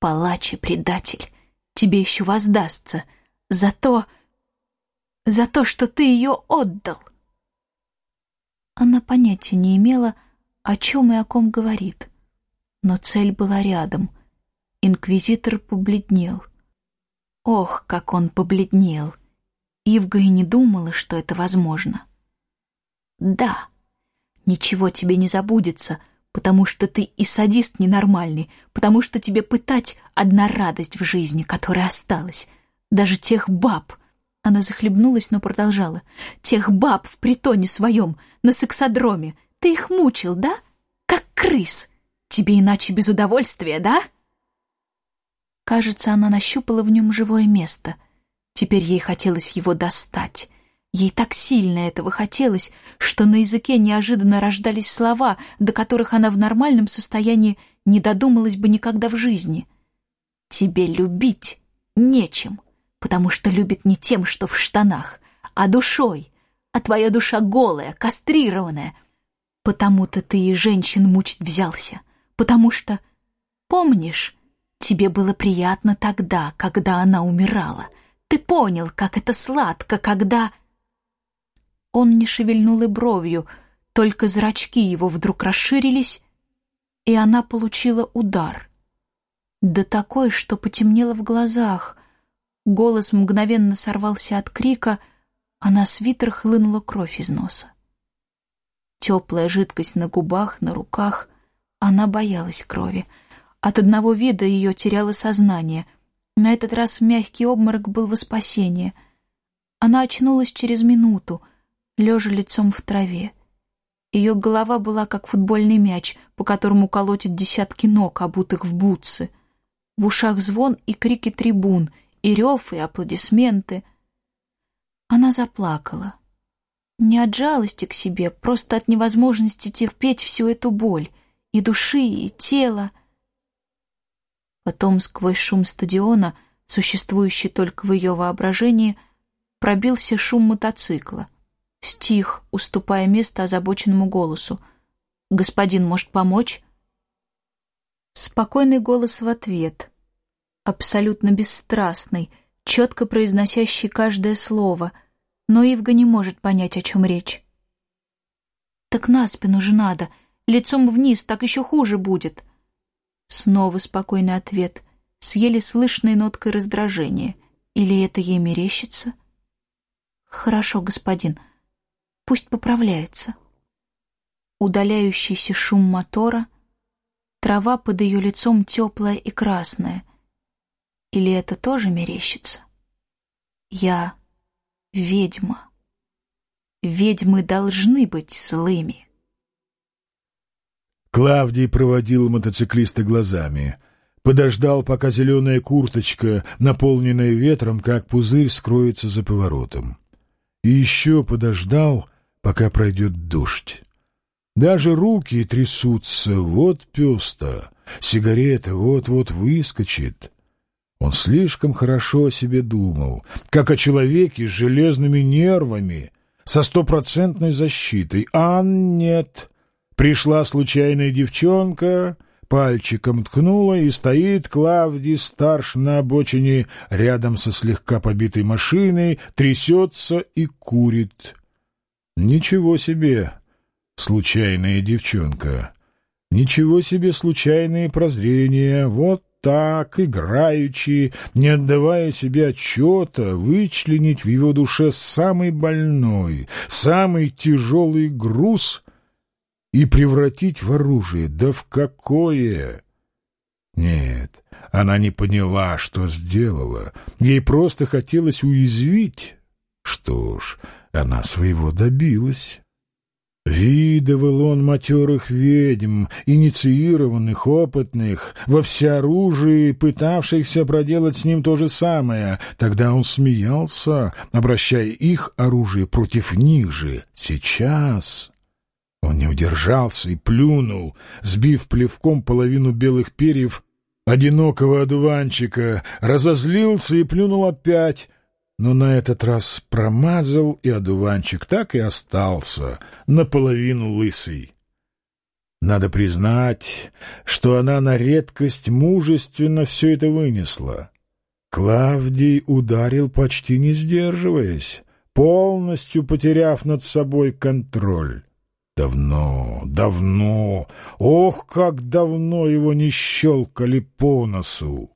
Палач и предатель тебе еще воздастся за то, за то, что ты ее отдал. Она понятия не имела, о чем и о ком говорит, но цель была рядом. Инквизитор побледнел. Ох, как он побледнел! Ивга и не думала, что это возможно. Да, ничего тебе не забудется, потому что ты и садист ненормальный, потому что тебе пытать одна радость в жизни, которая осталась. Даже тех баб. Она захлебнулась, но продолжала. Тех баб в притоне своем, на сексодроме. Ты их мучил, да? Как крыс. Тебе иначе без удовольствия, да? Кажется, она нащупала в нем живое место. Теперь ей хотелось его достать. Ей так сильно этого хотелось, что на языке неожиданно рождались слова, до которых она в нормальном состоянии не додумалась бы никогда в жизни. «Тебе любить нечем, потому что любит не тем, что в штанах, а душой, а твоя душа голая, кастрированная. Потому-то ты и женщин мучить взялся, потому что... Помнишь, Тебе было приятно тогда, когда она умирала. Ты понял, как это сладко, когда...» Он не шевельнул и бровью, только зрачки его вдруг расширились, и она получила удар. Да такой, что потемнело в глазах. Голос мгновенно сорвался от крика, а на свитер хлынула кровь из носа. Теплая жидкость на губах, на руках. Она боялась крови — от одного вида ее теряло сознание. На этот раз мягкий обморок был во спасение. Она очнулась через минуту, лежа лицом в траве. Ее голова была как футбольный мяч, по которому колотят десятки ног, обутых в бутсы. В ушах звон и крики трибун, и рев, и аплодисменты. Она заплакала. Не от жалости к себе, просто от невозможности терпеть всю эту боль, и души, и тела. Потом сквозь шум стадиона, существующий только в ее воображении, пробился шум мотоцикла. Стих, уступая место озабоченному голосу. «Господин, может помочь?» Спокойный голос в ответ, абсолютно бесстрастный, четко произносящий каждое слово, но Ивга не может понять, о чем речь. «Так на спину же надо, лицом вниз, так еще хуже будет», Снова спокойный ответ, с еле слышной ноткой раздражения. Или это ей мерещится? Хорошо, господин, пусть поправляется. Удаляющийся шум мотора, трава под ее лицом теплая и красная. Или это тоже мерещится? Я ведьма. Ведьмы должны быть злыми. Клавдий проводил мотоциклиста глазами. Подождал, пока зеленая курточка, наполненная ветром, как пузырь, скроется за поворотом. И еще подождал, пока пройдет дождь. Даже руки трясутся, вот пёсто, сигарета вот-вот выскочит. Он слишком хорошо о себе думал, как о человеке с железными нервами, со стопроцентной защитой. А нет. Пришла случайная девчонка, пальчиком ткнула, и стоит Клавдий старш на обочине рядом со слегка побитой машиной, трясется и курит. Ничего себе, случайная девчонка. Ничего себе случайные прозрения. Вот так, играючи, не отдавая себе отчета, вычленить в его душе самый больной, самый тяжелый груз и превратить в оружие. Да в какое? Нет, она не поняла, что сделала. Ей просто хотелось уязвить. Что ж, она своего добилась. Видывал он матерых ведьм, инициированных, опытных, во всеоружии, пытавшихся проделать с ним то же самое. Тогда он смеялся, обращая их оружие против них же. Сейчас... Он не удержался и плюнул, сбив плевком половину белых перьев одинокого одуванчика, разозлился и плюнул опять, но на этот раз промазал, и одуванчик так и остался, наполовину лысый. Надо признать, что она на редкость мужественно все это вынесла. Клавдий ударил, почти не сдерживаясь, полностью потеряв над собой контроль. Давно, давно, ох, как давно его не щелкали по носу!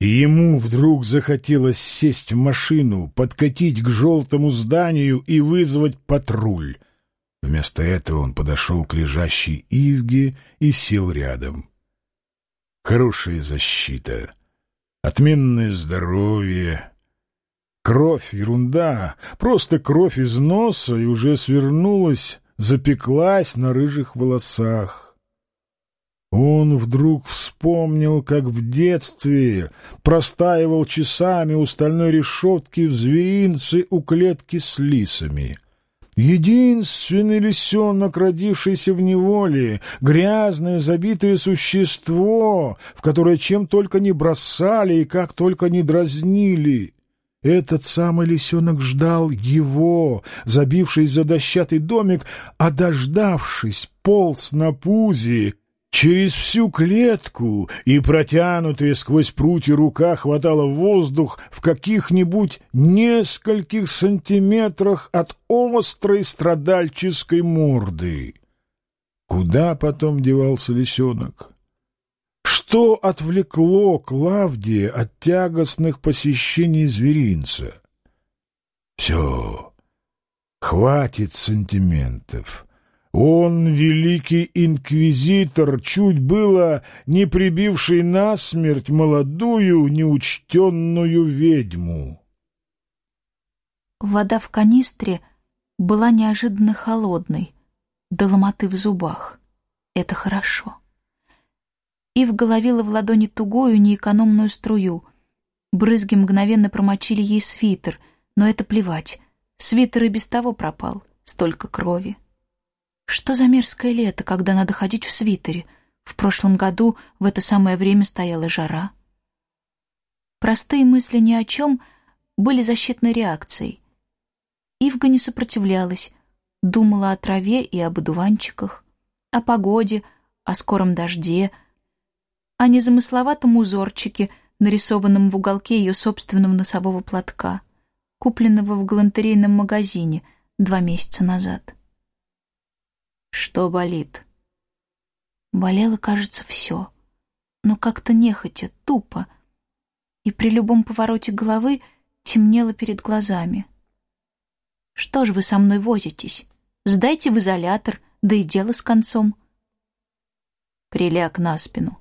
И ему вдруг захотелось сесть в машину, подкатить к желтому зданию и вызвать патруль. Вместо этого он подошел к лежащей Ивге и сел рядом. Хорошая защита, отменное здоровье. Кровь — ерунда, просто кровь из носа и уже свернулась, запеклась на рыжих волосах. Он вдруг вспомнил, как в детстве простаивал часами у стальной решетки в зверинце у клетки с лисами. Единственный лисенок, родившийся в неволе, грязное забитое существо, в которое чем только не бросали и как только не дразнили. Этот самый лисенок ждал его, забившись за дощатый домик, а дождавшись, полз на пузе, Через всю клетку и протянутые сквозь прутья рука хватала воздух в каких-нибудь нескольких сантиметрах от острой страдальческой морды. Куда потом девался лисенок? Что отвлекло Клавдия от тягостных посещений зверинца? Все, хватит сантиментов. Он, великий инквизитор, чуть было не прибивший насмерть молодую неучтенную ведьму. Вода в канистре была неожиданно холодной, до ломоты в зубах. Это хорошо. Ив головила в ладони тугую, неэкономную струю. Брызги мгновенно промочили ей свитер, но это плевать. Свитер и без того пропал, столько крови. Что за мерзкое лето, когда надо ходить в свитере? В прошлом году в это самое время стояла жара. Простые мысли ни о чем были защитной реакцией. Ивга не сопротивлялась, думала о траве и об одуванчиках, о погоде, о скором дожде, о незамысловатом узорчике, нарисованном в уголке ее собственного носового платка, купленного в галантерейном магазине два месяца назад. Что болит? Болело, кажется, все. Но как-то нехотя, тупо. И при любом повороте головы темнело перед глазами. Что ж вы со мной возитесь? Сдайте в изолятор, да и дело с концом. Приляг на спину.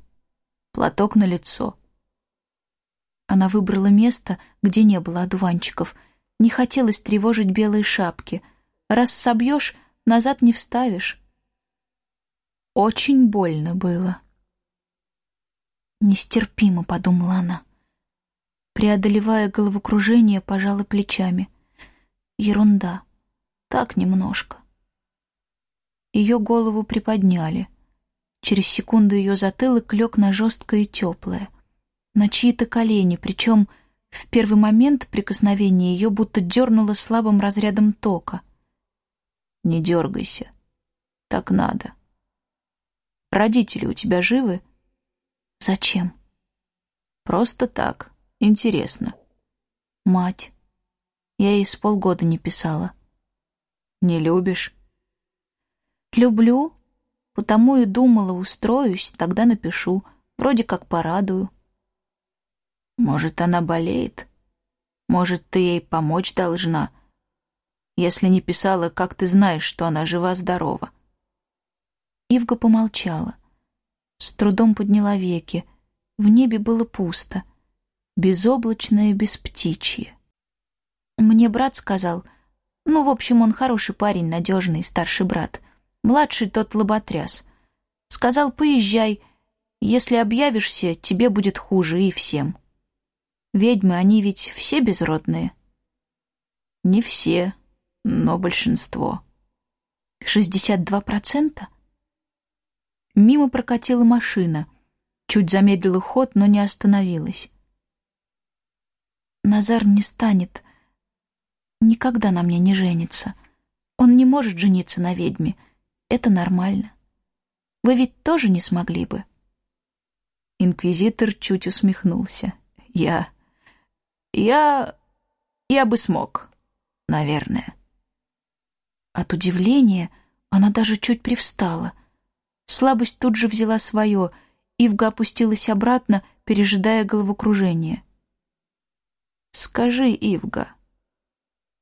Платок на лицо. Она выбрала место, где не было одуванчиков. Не хотелось тревожить белые шапки. Раз собьешь, назад не вставишь. Очень больно было. Нестерпимо, подумала она. Преодолевая головокружение, пожала плечами. Ерунда. Так немножко. Ее голову приподняли. Через секунду ее затылок лег на жесткое и теплое. на чьи-то колени, причем в первый момент прикосновения ее будто дернуло слабым разрядом тока. «Не дергайся. Так надо. Родители у тебя живы?» «Зачем?» «Просто так. Интересно». «Мать. Я ей с полгода не писала». «Не любишь?» «Люблю, потому и думала, устроюсь, тогда напишу, вроде как порадую». Может, она болеет? Может, ты ей помочь должна? Если не писала, как ты знаешь, что она жива-здорова?» Ивга помолчала. С трудом подняла веки. В небе было пусто. Безоблачное, бесптичье. Мне брат сказал... Ну, в общем, он хороший парень, надежный, старший брат. Младший тот лоботряс. Сказал, поезжай. Если объявишься, тебе будет хуже и всем. Ведьмы, они ведь все безродные? Не все, но большинство. Шестьдесят два процента? Мимо прокатила машина. Чуть замедлила ход, но не остановилась. Назар не станет. Никогда на мне не женится. Он не может жениться на ведьме. Это нормально. Вы ведь тоже не смогли бы. Инквизитор чуть усмехнулся. Я... Я... я бы смог, наверное. От удивления она даже чуть привстала. Слабость тут же взяла свое, Ивга опустилась обратно, пережидая головокружение. «Скажи, Ивга,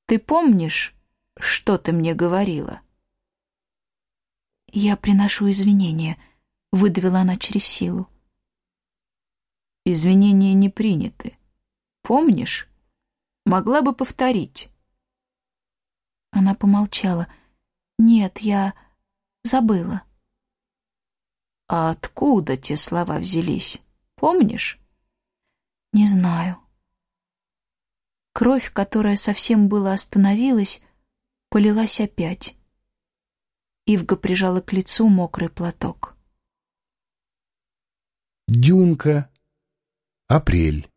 ты помнишь, что ты мне говорила?» «Я приношу извинения», — выдавила она через силу. «Извинения не приняты. Помнишь? Могла бы повторить. Она помолчала. Нет, я забыла. А откуда те слова взялись? Помнишь? Не знаю. Кровь, которая совсем было остановилась, полилась опять. Ивга прижала к лицу мокрый платок. Дюнка. Апрель.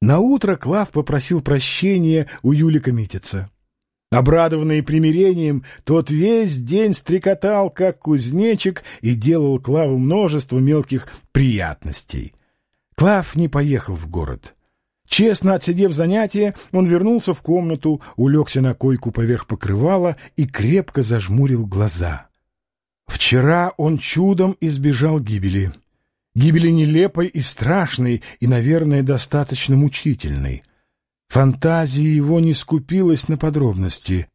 На утро Клав попросил прощения у Юлика Митица. Обрадованный примирением, тот весь день стрекотал, как кузнечик, и делал Клаву множество мелких приятностей. Клав не поехал в город. Честно отсидев занятие, он вернулся в комнату, улегся на койку поверх покрывала и крепко зажмурил глаза. Вчера он чудом избежал гибели гибели нелепой и страшной, и, наверное, достаточно мучительной. Фантазия его не скупилась на подробности.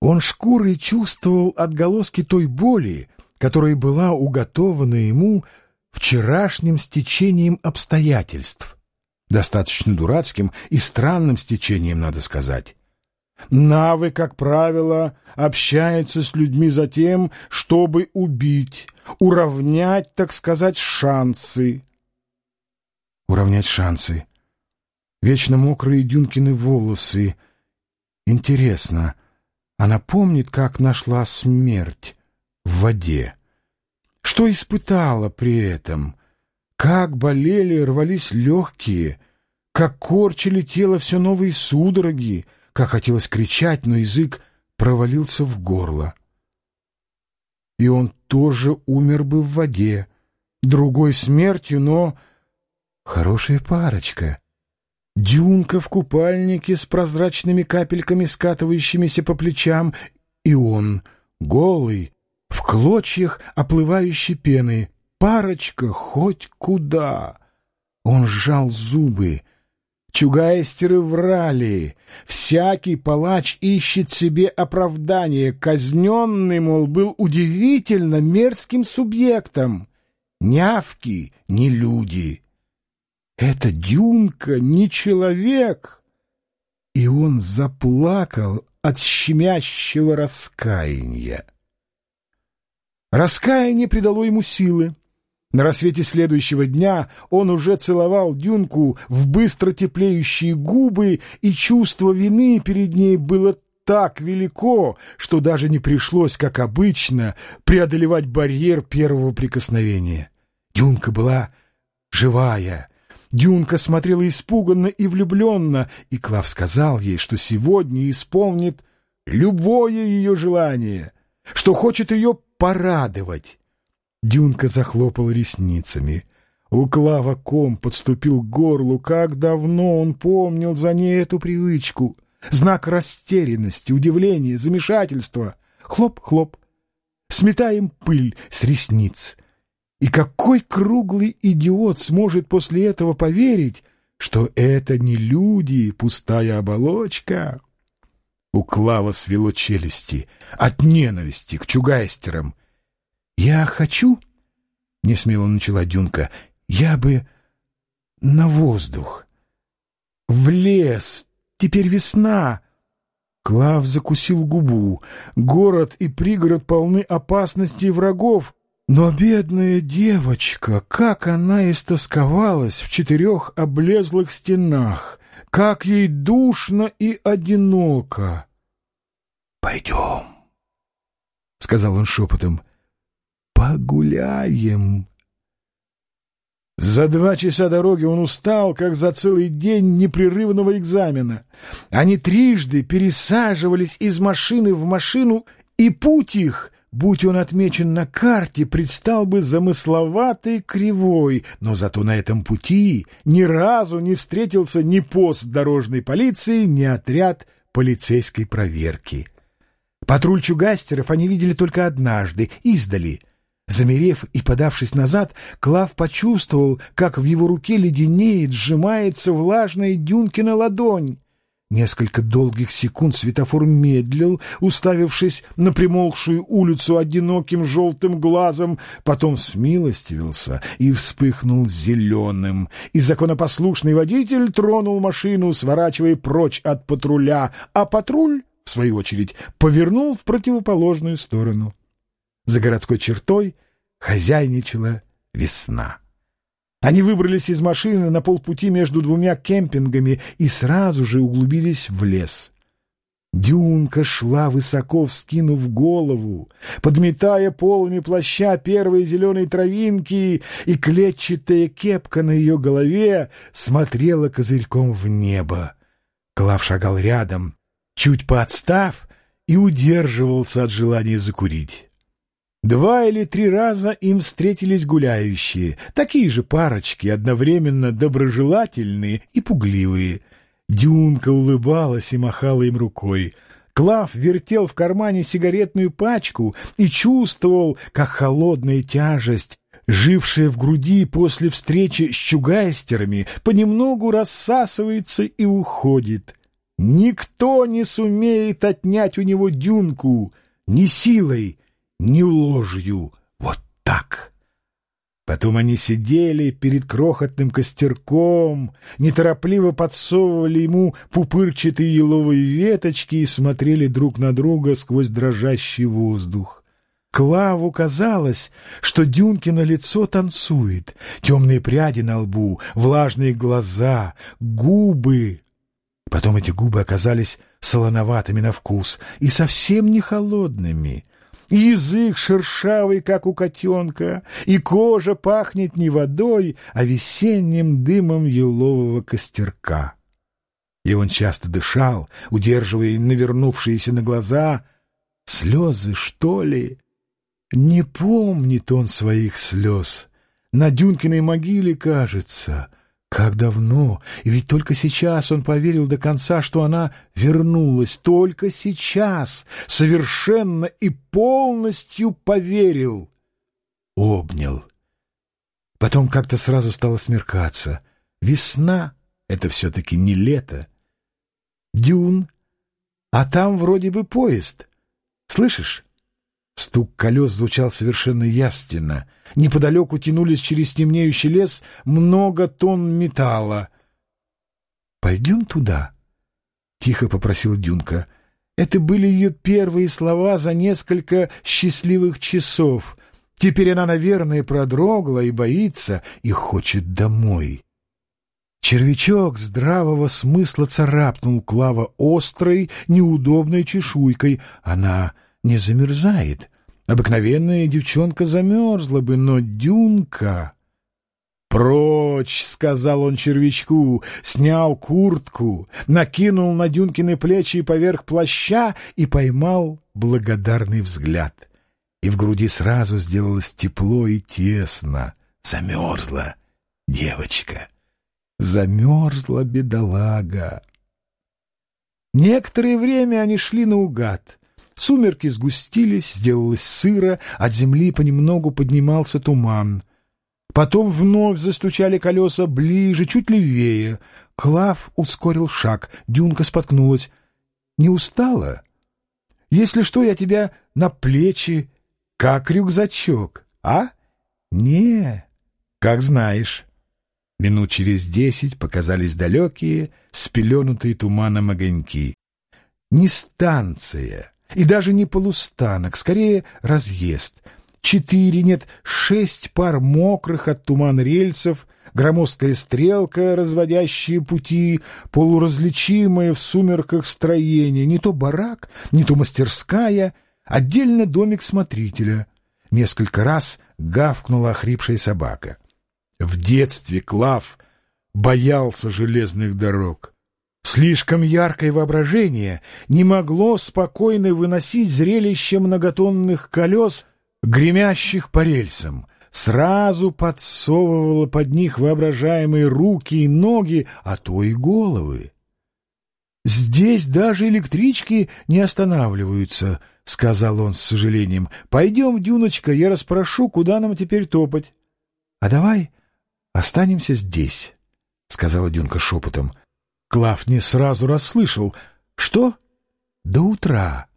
Он шкурой чувствовал отголоски той боли, которая была уготована ему вчерашним стечением обстоятельств. Достаточно дурацким и странным стечением, надо сказать. Навы, как правило, общаются с людьми за тем, чтобы убить, уравнять, так сказать, шансы. Уравнять шансы. Вечно мокрые Дюнкины волосы. Интересно, она помнит, как нашла смерть в воде? Что испытала при этом? Как болели и рвались легкие? Как корчили тело все новые судороги? Как хотелось кричать, но язык провалился в горло. И он тоже умер бы в воде, другой смертью, но... Хорошая парочка. Дюнка в купальнике с прозрачными капельками, скатывающимися по плечам, и он, голый, в клочьях оплывающей пены. Парочка хоть куда. Он сжал зубы. Чугайстеры врали. Всякий палач ищет себе оправдание. Казненный, мол, был удивительно мерзким субъектом. Нявки не люди. Это Дюнка не человек. И он заплакал от щемящего раскаяния. Раскаяние придало ему силы. На рассвете следующего дня он уже целовал Дюнку в быстро теплеющие губы, и чувство вины перед ней было так велико, что даже не пришлось, как обычно, преодолевать барьер первого прикосновения. Дюнка была живая, Дюнка смотрела испуганно и влюбленно, и Клав сказал ей, что сегодня исполнит любое ее желание, что хочет ее порадовать. Дюнка захлопал ресницами. У Клава ком подступил к горлу. Как давно он помнил за ней эту привычку. Знак растерянности, удивления, замешательства. Хлоп-хлоп. Сметаем пыль с ресниц. И какой круглый идиот сможет после этого поверить, что это не люди, пустая оболочка? У Клава свело челюсти от ненависти к чугайстерам. «Я хочу...» — несмело начала Дюнка. «Я бы на воздух, в лес, теперь весна». Клав закусил губу. Город и пригород полны опасностей и врагов. Но бедная девочка, как она истосковалась в четырех облезлых стенах, как ей душно и одиноко. «Пойдем», — сказал он шепотом, — «погуляем». За два часа дороги он устал, как за целый день непрерывного экзамена. Они трижды пересаживались из машины в машину, и путь их, будь он отмечен на карте, предстал бы замысловатый кривой, но зато на этом пути ни разу не встретился ни пост дорожной полиции, ни отряд полицейской проверки. Патруль чугастеров они видели только однажды, издали — Замерев и подавшись назад, Клав почувствовал, как в его руке леденеет, сжимается влажная Дюнкина ладонь. Несколько долгих секунд светофор медлил, уставившись на примолкшую улицу одиноким желтым глазом, потом смилостивился и вспыхнул зеленым, и законопослушный водитель тронул машину, сворачивая прочь от патруля, а патруль, в свою очередь, повернул в противоположную сторону. За городской чертой хозяйничала весна. Они выбрались из машины на полпути между двумя кемпингами и сразу же углубились в лес. Дюнка шла, высоко вскинув голову, подметая полами плаща первые зеленые травинки, и клетчатая кепка на ее голове смотрела козырьком в небо. Клав шагал рядом, чуть поотстав, и удерживался от желания закурить. Два или три раза им встретились гуляющие, такие же парочки, одновременно доброжелательные и пугливые. Дюнка улыбалась и махала им рукой. Клав вертел в кармане сигаретную пачку и чувствовал, как холодная тяжесть, жившая в груди после встречи с чугайстерами, понемногу рассасывается и уходит. Никто не сумеет отнять у него дюнку ни силой, ни ложью, вот так. Потом они сидели перед крохотным костерком, неторопливо подсовывали ему пупырчатые еловые веточки и смотрели друг на друга сквозь дрожащий воздух. Клаву казалось, что Дюнкино лицо танцует, темные пряди на лбу, влажные глаза, губы. Потом эти губы оказались солоноватыми на вкус и совсем не холодными — язык шершавый, как у котенка, и кожа пахнет не водой, а весенним дымом елового костерка. И он часто дышал, удерживая навернувшиеся на глаза слезы, что ли. Не помнит он своих слез. На Дюнкиной могиле, кажется — как давно! И ведь только сейчас он поверил до конца, что она вернулась. Только сейчас! Совершенно и полностью поверил. Обнял. Потом как-то сразу стало смеркаться. Весна — это все-таки не лето. Дюн, а там вроде бы поезд. Слышишь? Стук колес звучал совершенно ясно. Неподалеку тянулись через темнеющий лес много тонн металла. «Пойдем туда», — тихо попросил Дюнка. Это были ее первые слова за несколько счастливых часов. Теперь она, наверное, продрогла и боится, и хочет домой. Червячок здравого смысла царапнул Клава острой, неудобной чешуйкой. Она не замерзает. Обыкновенная девчонка замерзла бы, но Дюнка... «Прочь!» — сказал он червячку, снял куртку, накинул на Дюнкины плечи поверх плаща и поймал благодарный взгляд. И в груди сразу сделалось тепло и тесно. Замерзла девочка. Замерзла бедолага. Некоторое время они шли наугад. Сумерки сгустились, сделалось сыро, от земли понемногу поднимался туман — Потом вновь застучали колеса ближе, чуть левее. Клав ускорил шаг, Дюнка споткнулась. «Не устала? Если что, я тебя на плечи, как рюкзачок, а? Не, как знаешь». Минут через десять показались далекие, спеленутые туманом огоньки. Не станция и даже не полустанок, скорее разъезд — четыре, нет, шесть пар мокрых от туман рельсов, громоздкая стрелка, разводящие пути, полуразличимое в сумерках строение, не то барак, не то мастерская, отдельно домик смотрителя. Несколько раз гавкнула охрипшая собака. В детстве Клав боялся железных дорог. Слишком яркое воображение не могло спокойно выносить зрелище многотонных колес — гремящих по рельсам, сразу подсовывала под них воображаемые руки и ноги, а то и головы. «Здесь даже электрички не останавливаются», — сказал он с сожалением. «Пойдем, Дюночка, я расспрошу, куда нам теперь топать». «А давай останемся здесь», — сказала Дюнка шепотом. Клав не сразу расслышал. «Что?» «До утра».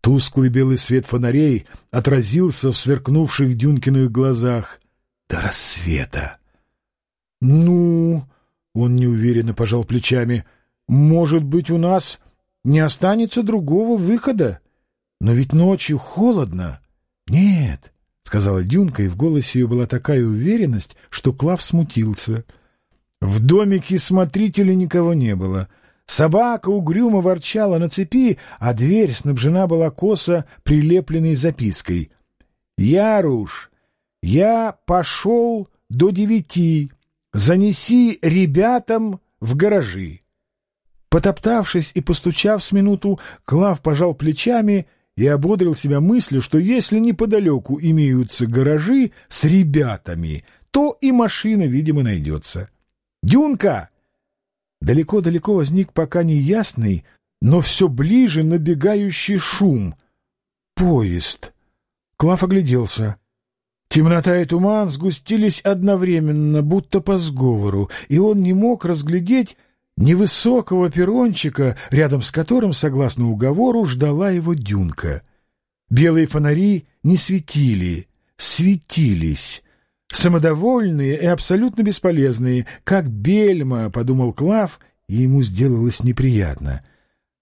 Тусклый белый свет фонарей отразился в сверкнувших Дюнкиных глазах. До рассвета. «Ну...» — он неуверенно пожал плечами. «Может быть, у нас не останется другого выхода? Но ведь ночью холодно». «Нет», — сказала Дюнка, и в голосе ее была такая уверенность, что Клав смутился. В домике смотрителя никого не было — Собака угрюмо ворчала на цепи, а дверь снабжена была косо прилепленной запиской. «Яруш, я пошел до девяти. Занеси ребятам в гаражи». Потоптавшись и постучав с минуту, Клав пожал плечами и ободрил себя мыслью, что если неподалеку имеются гаражи с ребятами, то и машина, видимо, найдется. «Дюнка!» Далеко-далеко возник пока неясный, но все ближе набегающий шум. Поезд. Клав огляделся. Темнота и туман сгустились одновременно, будто по сговору, и он не мог разглядеть невысокого перрончика, рядом с которым, согласно уговору, ждала его дюнка. Белые фонари не светили, светились. Самодовольные и абсолютно бесполезные, как бельма, — подумал Клав, и ему сделалось неприятно.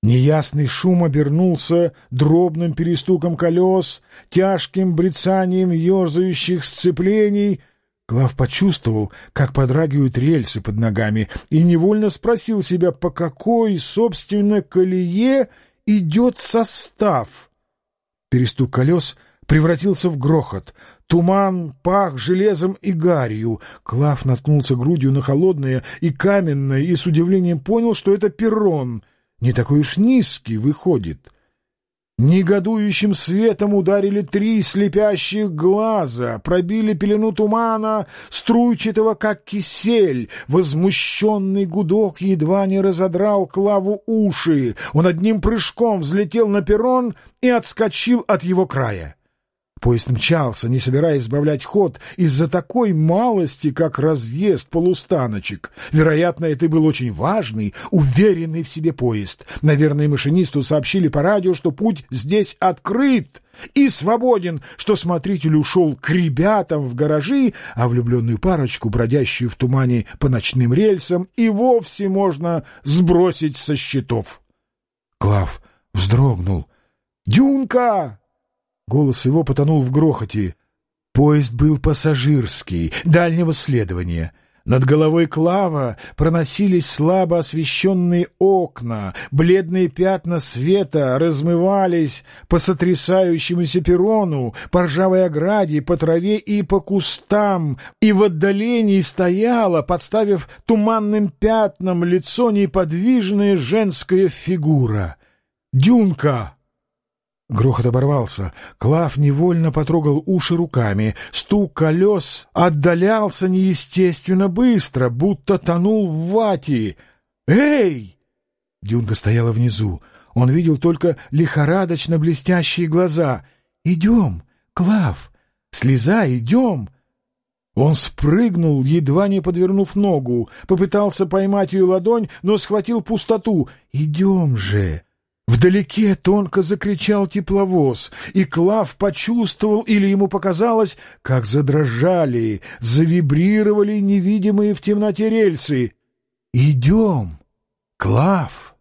Неясный шум обернулся дробным перестуком колес, тяжким брецанием ерзающих сцеплений. Клав почувствовал, как подрагивают рельсы под ногами, и невольно спросил себя, по какой, собственно, колее идет состав. Перестук колес превратился в грохот. Туман пах железом и гарью. Клав наткнулся грудью на холодное и каменное и с удивлением понял, что это перрон. Не такой уж низкий выходит. Негодующим светом ударили три слепящих глаза, пробили пелену тумана, струйчатого, как кисель. Возмущенный гудок едва не разодрал Клаву уши. Он одним прыжком взлетел на перрон и отскочил от его края. Поезд мчался, не собираясь избавлять ход из-за такой малости, как разъезд полустаночек. Вероятно, это был очень важный, уверенный в себе поезд. Наверное, машинисту сообщили по радио, что путь здесь открыт и свободен, что смотритель ушел к ребятам в гаражи, а влюбленную парочку, бродящую в тумане по ночным рельсам, и вовсе можно сбросить со счетов. Клав вздрогнул. «Дюнка!» Голос его потонул в грохоте. Поезд был пассажирский, дальнего следования. Над головой Клава проносились слабо освещенные окна, бледные пятна света размывались по сотрясающемуся перрону, по ржавой ограде, по траве и по кустам, и в отдалении стояла, подставив туманным пятнам лицо неподвижная женская фигура. «Дюнка!» Грохот оборвался. Клав невольно потрогал уши руками. Стук колес отдалялся неестественно быстро, будто тонул в вате. «Эй!» Дюнка стояла внизу. Он видел только лихорадочно блестящие глаза. «Идем, Клав! Слезай, идем!» Он спрыгнул, едва не подвернув ногу, попытался поймать ее ладонь, но схватил пустоту. «Идем же!» Вдалеке тонко закричал тепловоз, и Клав почувствовал, или ему показалось, как задрожали, завибрировали невидимые в темноте рельсы. «Идем, Клав!»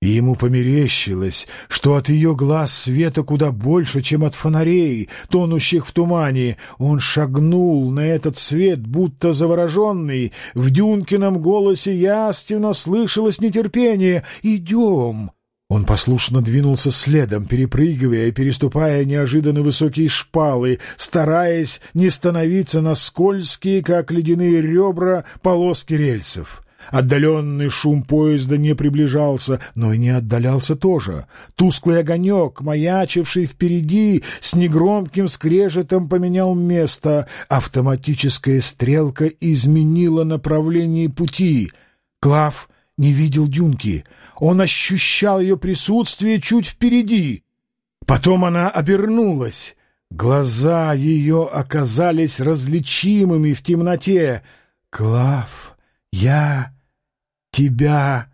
И ему померещилось, что от ее глаз света куда больше, чем от фонарей, тонущих в тумане. Он шагнул на этот свет, будто завороженный. В Дюнкином голосе явственно слышалось нетерпение. «Идем!» Он послушно двинулся следом, перепрыгивая и переступая неожиданно высокие шпалы, стараясь не становиться на скользкие, как ледяные ребра, полоски рельсов. Отдаленный шум поезда не приближался, но и не отдалялся тоже. Тусклый огонек, маячивший впереди, с негромким скрежетом поменял место. Автоматическая стрелка изменила направление пути. Клав не видел дюнки. Он ощущал ее присутствие чуть впереди. Потом она обернулась. Глаза ее оказались различимыми в темноте. «Клав, я тебя...»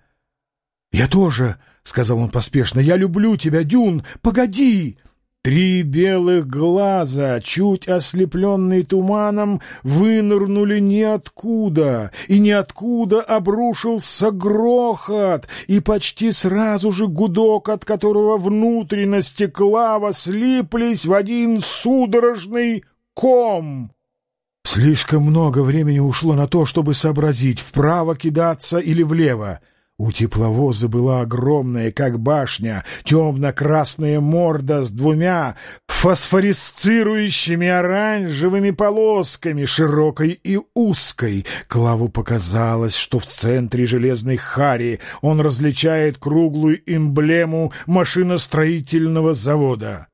«Я тоже», — сказал он поспешно, — «я люблю тебя, Дюн, погоди!» Три белых глаза, чуть ослепленные туманом, вынырнули ниоткуда, и ниоткуда обрушился грохот, и почти сразу же гудок, от которого внутренности клава слиплись в один судорожный ком. Слишком много времени ушло на то, чтобы сообразить, вправо кидаться или влево. У тепловоза была огромная, как башня, темно-красная морда с двумя фосфорисцирующими оранжевыми полосками, широкой и узкой. Клаву показалось, что в центре железной хари он различает круглую эмблему машиностроительного завода.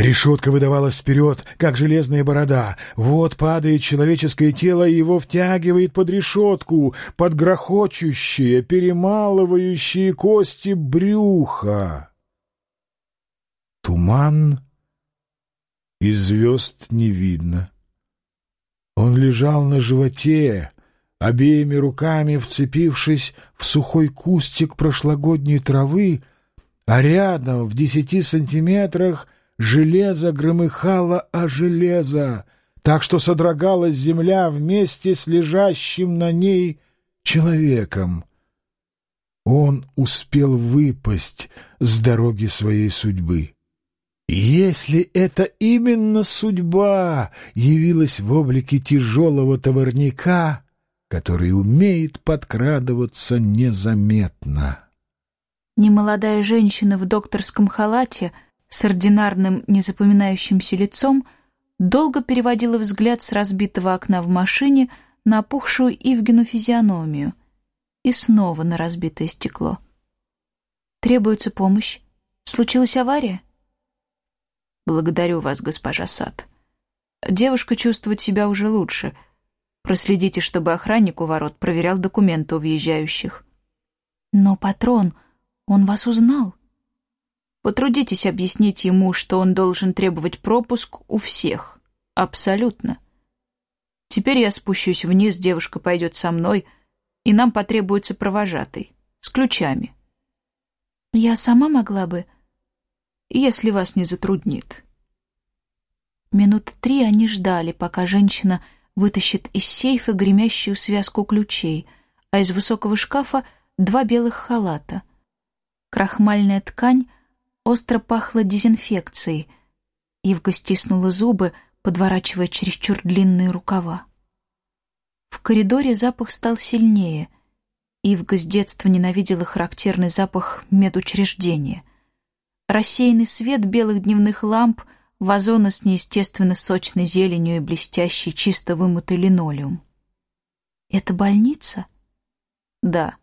Решетка выдавалась вперед, как железная борода. Вот падает человеческое тело, и его втягивает под решетку, под грохочущие, перемалывающие кости брюха. Туман и звезд не видно. Он лежал на животе, обеими руками вцепившись в сухой кустик прошлогодней травы, а рядом, в десяти сантиметрах, Железо громыхало о железо, так что содрогалась земля вместе с лежащим на ней человеком. Он успел выпасть с дороги своей судьбы. Если это именно судьба явилась в облике тяжелого товарняка, который умеет подкрадываться незаметно. Немолодая женщина в докторском халате — с ординарным, незапоминающимся лицом, долго переводила взгляд с разбитого окна в машине на опухшую Ивгину физиономию и снова на разбитое стекло. «Требуется помощь. Случилась авария?» «Благодарю вас, госпожа Сад. Девушка чувствует себя уже лучше. Проследите, чтобы охранник у ворот проверял документы у въезжающих». «Но патрон, он вас узнал?» Потрудитесь объяснить ему, что он должен требовать пропуск у всех. Абсолютно. Теперь я спущусь вниз, девушка пойдет со мной, и нам потребуется провожатый, с ключами. Я сама могла бы, если вас не затруднит. Минуты три они ждали, пока женщина вытащит из сейфа гремящую связку ключей, а из высокого шкафа два белых халата. Крахмальная ткань Остро пахло дезинфекцией. Ивга стиснула зубы, подворачивая чересчур длинные рукава. В коридоре запах стал сильнее. Ивга с детства ненавидела характерный запах медучреждения. Рассеянный свет белых дневных ламп, вазона с неестественно сочной зеленью и блестящий чисто вымытый линолеум. «Это больница?» «Да.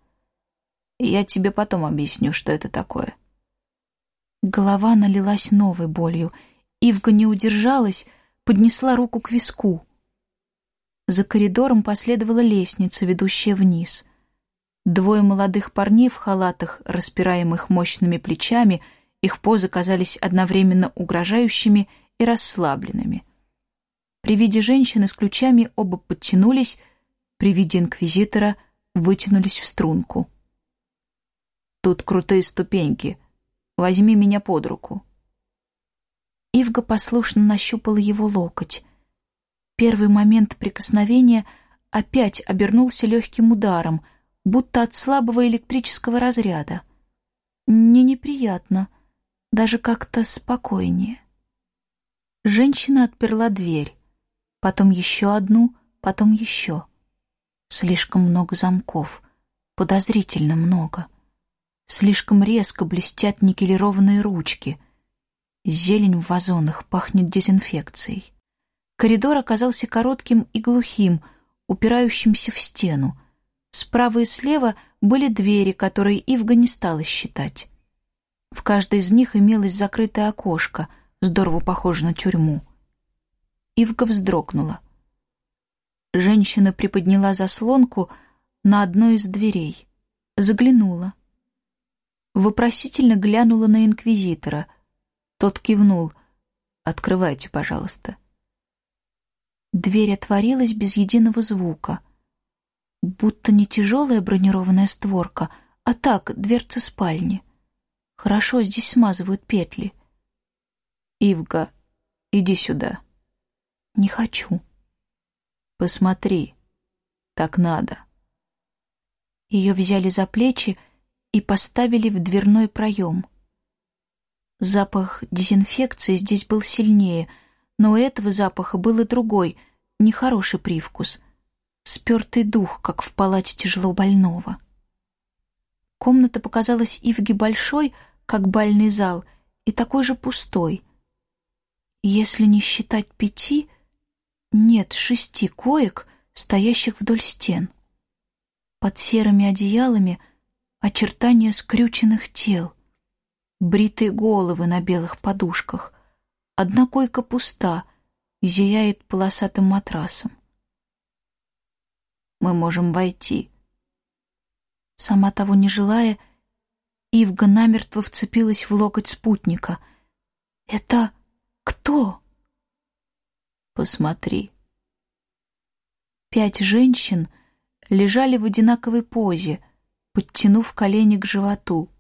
Я тебе потом объясню, что это такое». Голова налилась новой болью. Ивга не удержалась, поднесла руку к виску. За коридором последовала лестница, ведущая вниз. Двое молодых парней в халатах, распираемых мощными плечами, их позы казались одновременно угрожающими и расслабленными. При виде женщины с ключами оба подтянулись, при виде инквизитора вытянулись в струнку. «Тут крутые ступеньки», Возьми меня под руку». Ивга послушно нащупала его локоть. Первый момент прикосновения опять обернулся легким ударом, будто от слабого электрического разряда. Не неприятно, даже как-то спокойнее. Женщина отперла дверь, потом еще одну, потом еще. Слишком много замков, подозрительно много. — Слишком резко блестят никелированные ручки. Зелень в вазонах пахнет дезинфекцией. Коридор оказался коротким и глухим, упирающимся в стену. Справа и слева были двери, которые Ивга не стала считать. В каждой из них имелось закрытое окошко, здорово похоже на тюрьму. Ивга вздрогнула. Женщина приподняла заслонку на одной из дверей. Заглянула вопросительно глянула на инквизитора. Тот кивнул. «Открывайте, пожалуйста». Дверь отворилась без единого звука. Будто не тяжелая бронированная створка, а так, дверца спальни. Хорошо, здесь смазывают петли. «Ивга, иди сюда». «Не хочу». «Посмотри, так надо». Ее взяли за плечи и поставили в дверной проем. Запах дезинфекции здесь был сильнее, но у этого запаха был и другой, нехороший привкус. Спертый дух, как в палате тяжело больного. Комната показалась Ивге большой, как бальный зал, и такой же пустой. Если не считать пяти, нет, шести коек, стоящих вдоль стен. Под серыми одеялами — очертания скрюченных тел, бритые головы на белых подушках. Одна койка пуста, зияет полосатым матрасом. «Мы можем войти». Сама того не желая, Ивга намертво вцепилась в локоть спутника. «Это кто?» «Посмотри». Пять женщин лежали в одинаковой позе, подтянув колени к животу.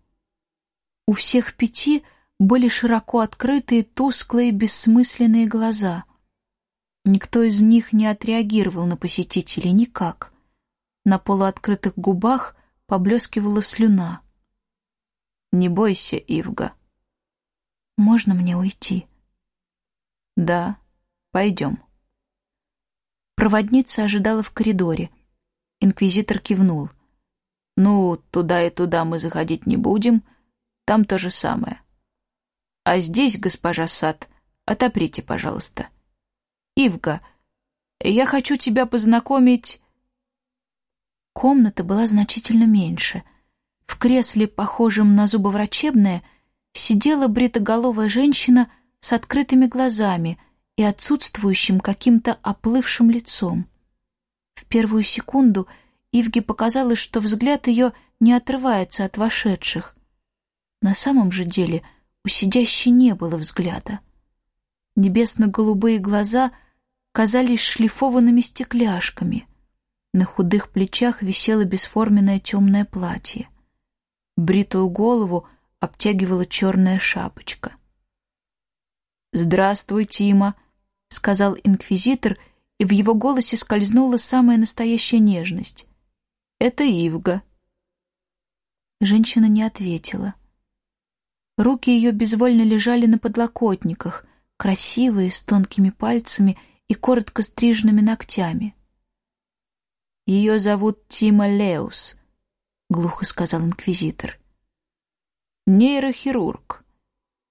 У всех пяти были широко открытые, тусклые, бессмысленные глаза. Никто из них не отреагировал на посетителей никак. На полуоткрытых губах поблескивала слюна. «Не бойся, Ивга». «Можно мне уйти?» «Да, пойдем». Проводница ожидала в коридоре. Инквизитор кивнул. Ну, туда и туда мы заходить не будем, там то же самое. А здесь, госпожа Сад, отоприте, пожалуйста. Ивга, я хочу тебя познакомить... Комната была значительно меньше. В кресле, похожем на зубоврачебное, сидела бритоголовая женщина с открытыми глазами и отсутствующим каким-то оплывшим лицом. В первую секунду — Ивге показалось, что взгляд ее не отрывается от вошедших. На самом же деле у сидящей не было взгляда. Небесно-голубые глаза казались шлифованными стекляшками. На худых плечах висело бесформенное темное платье. Бритую голову обтягивала черная шапочка. «Здравствуй, Тима», — сказал инквизитор, и в его голосе скользнула самая настоящая нежность. Это Ивга». Женщина не ответила. Руки ее безвольно лежали на подлокотниках, красивые, с тонкими пальцами и коротко стриженными ногтями. Ее зовут Тима Леус, глухо сказал инквизитор. Нейрохирург.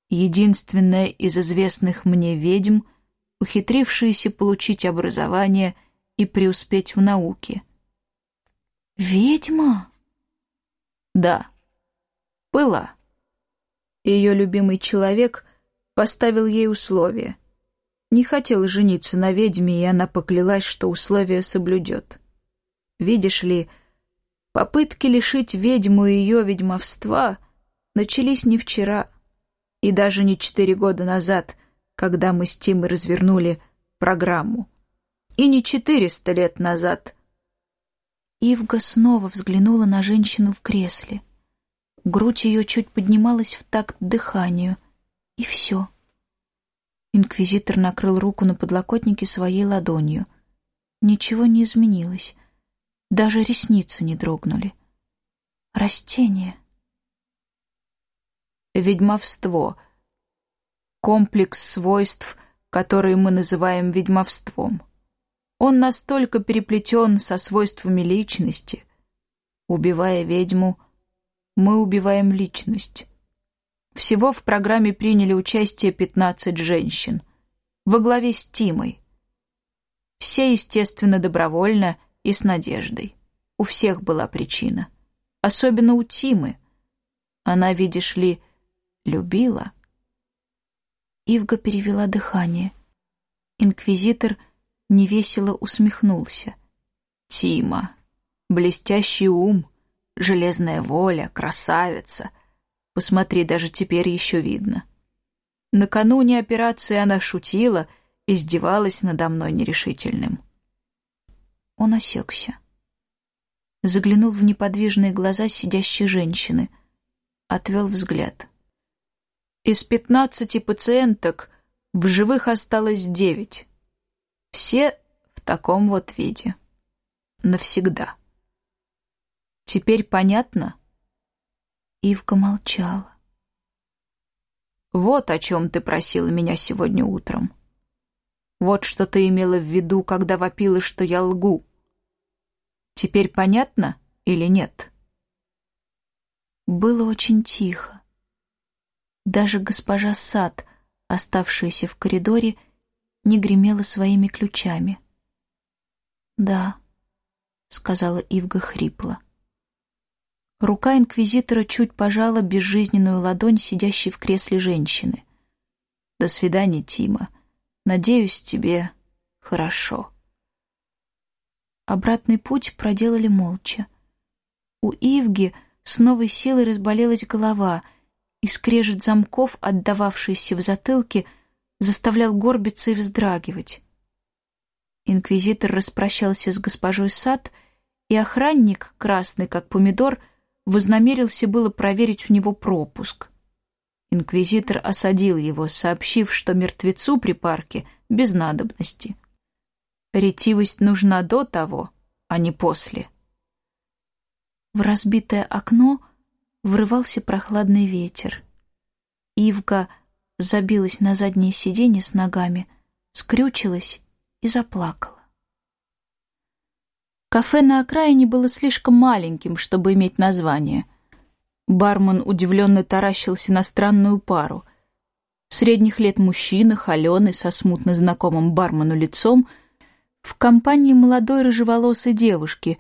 Единственная из известных мне ведьм, ухитрившаяся получить образование и преуспеть в науке. Ведьма? Да. Была. Ее любимый человек поставил ей условия. Не хотел жениться на ведьме, и она поклялась, что условия соблюдет. Видишь ли, попытки лишить ведьму ее ведьмовства начались не вчера и даже не четыре года назад, когда мы с Тимой развернули программу. И не четыреста лет назад. Ивга снова взглянула на женщину в кресле. Грудь ее чуть поднималась в такт дыханию. И все. Инквизитор накрыл руку на подлокотнике своей ладонью. Ничего не изменилось. Даже ресницы не дрогнули. Растение. Ведьмовство. Комплекс свойств, которые мы называем ведьмовством. Он настолько переплетен со свойствами личности. Убивая ведьму, мы убиваем личность. Всего в программе приняли участие 15 женщин. Во главе с Тимой. Все, естественно, добровольно и с надеждой. У всех была причина. Особенно у Тимы. Она, видишь ли, любила. Ивга перевела дыхание. Инквизитор невесело усмехнулся. Тима. Блестящий ум, железная воля, красавица. Посмотри, даже теперь еще видно. Накануне операции она шутила, издевалась надо мной нерешительным. Он осекся. Заглянул в неподвижные глаза сидящей женщины. Отвел взгляд. Из пятнадцати пациенток в живых осталось девять. Все в таком вот виде. Навсегда. Теперь понятно? Ивка молчала. Вот о чем ты просила меня сегодня утром. Вот что ты имела в виду, когда вопила, что я лгу. Теперь понятно или нет? Было очень тихо. Даже госпожа Сад, оставшаяся в коридоре, не гремела своими ключами. «Да», — сказала Ивга хрипло. Рука инквизитора чуть пожала безжизненную ладонь сидящей в кресле женщины. «До свидания, Тима. Надеюсь, тебе хорошо». Обратный путь проделали молча. У Ивги с новой силой разболелась голова — и скрежет замков, отдававшийся в затылке, заставлял горбиться и вздрагивать. Инквизитор распрощался с госпожой Сад, и охранник, красный как помидор, вознамерился было проверить у него пропуск. Инквизитор осадил его, сообщив, что мертвецу при парке без надобности. Ретивость нужна до того, а не после. В разбитое окно — врывался прохладный ветер. Ивка забилась на заднее сиденье с ногами, скрючилась и заплакала. Кафе на окраине было слишком маленьким, чтобы иметь название. Бармен удивленно таращился на странную пару. Средних лет мужчина, холеный, со смутно знакомым бармену лицом, в компании молодой рыжеволосой девушки,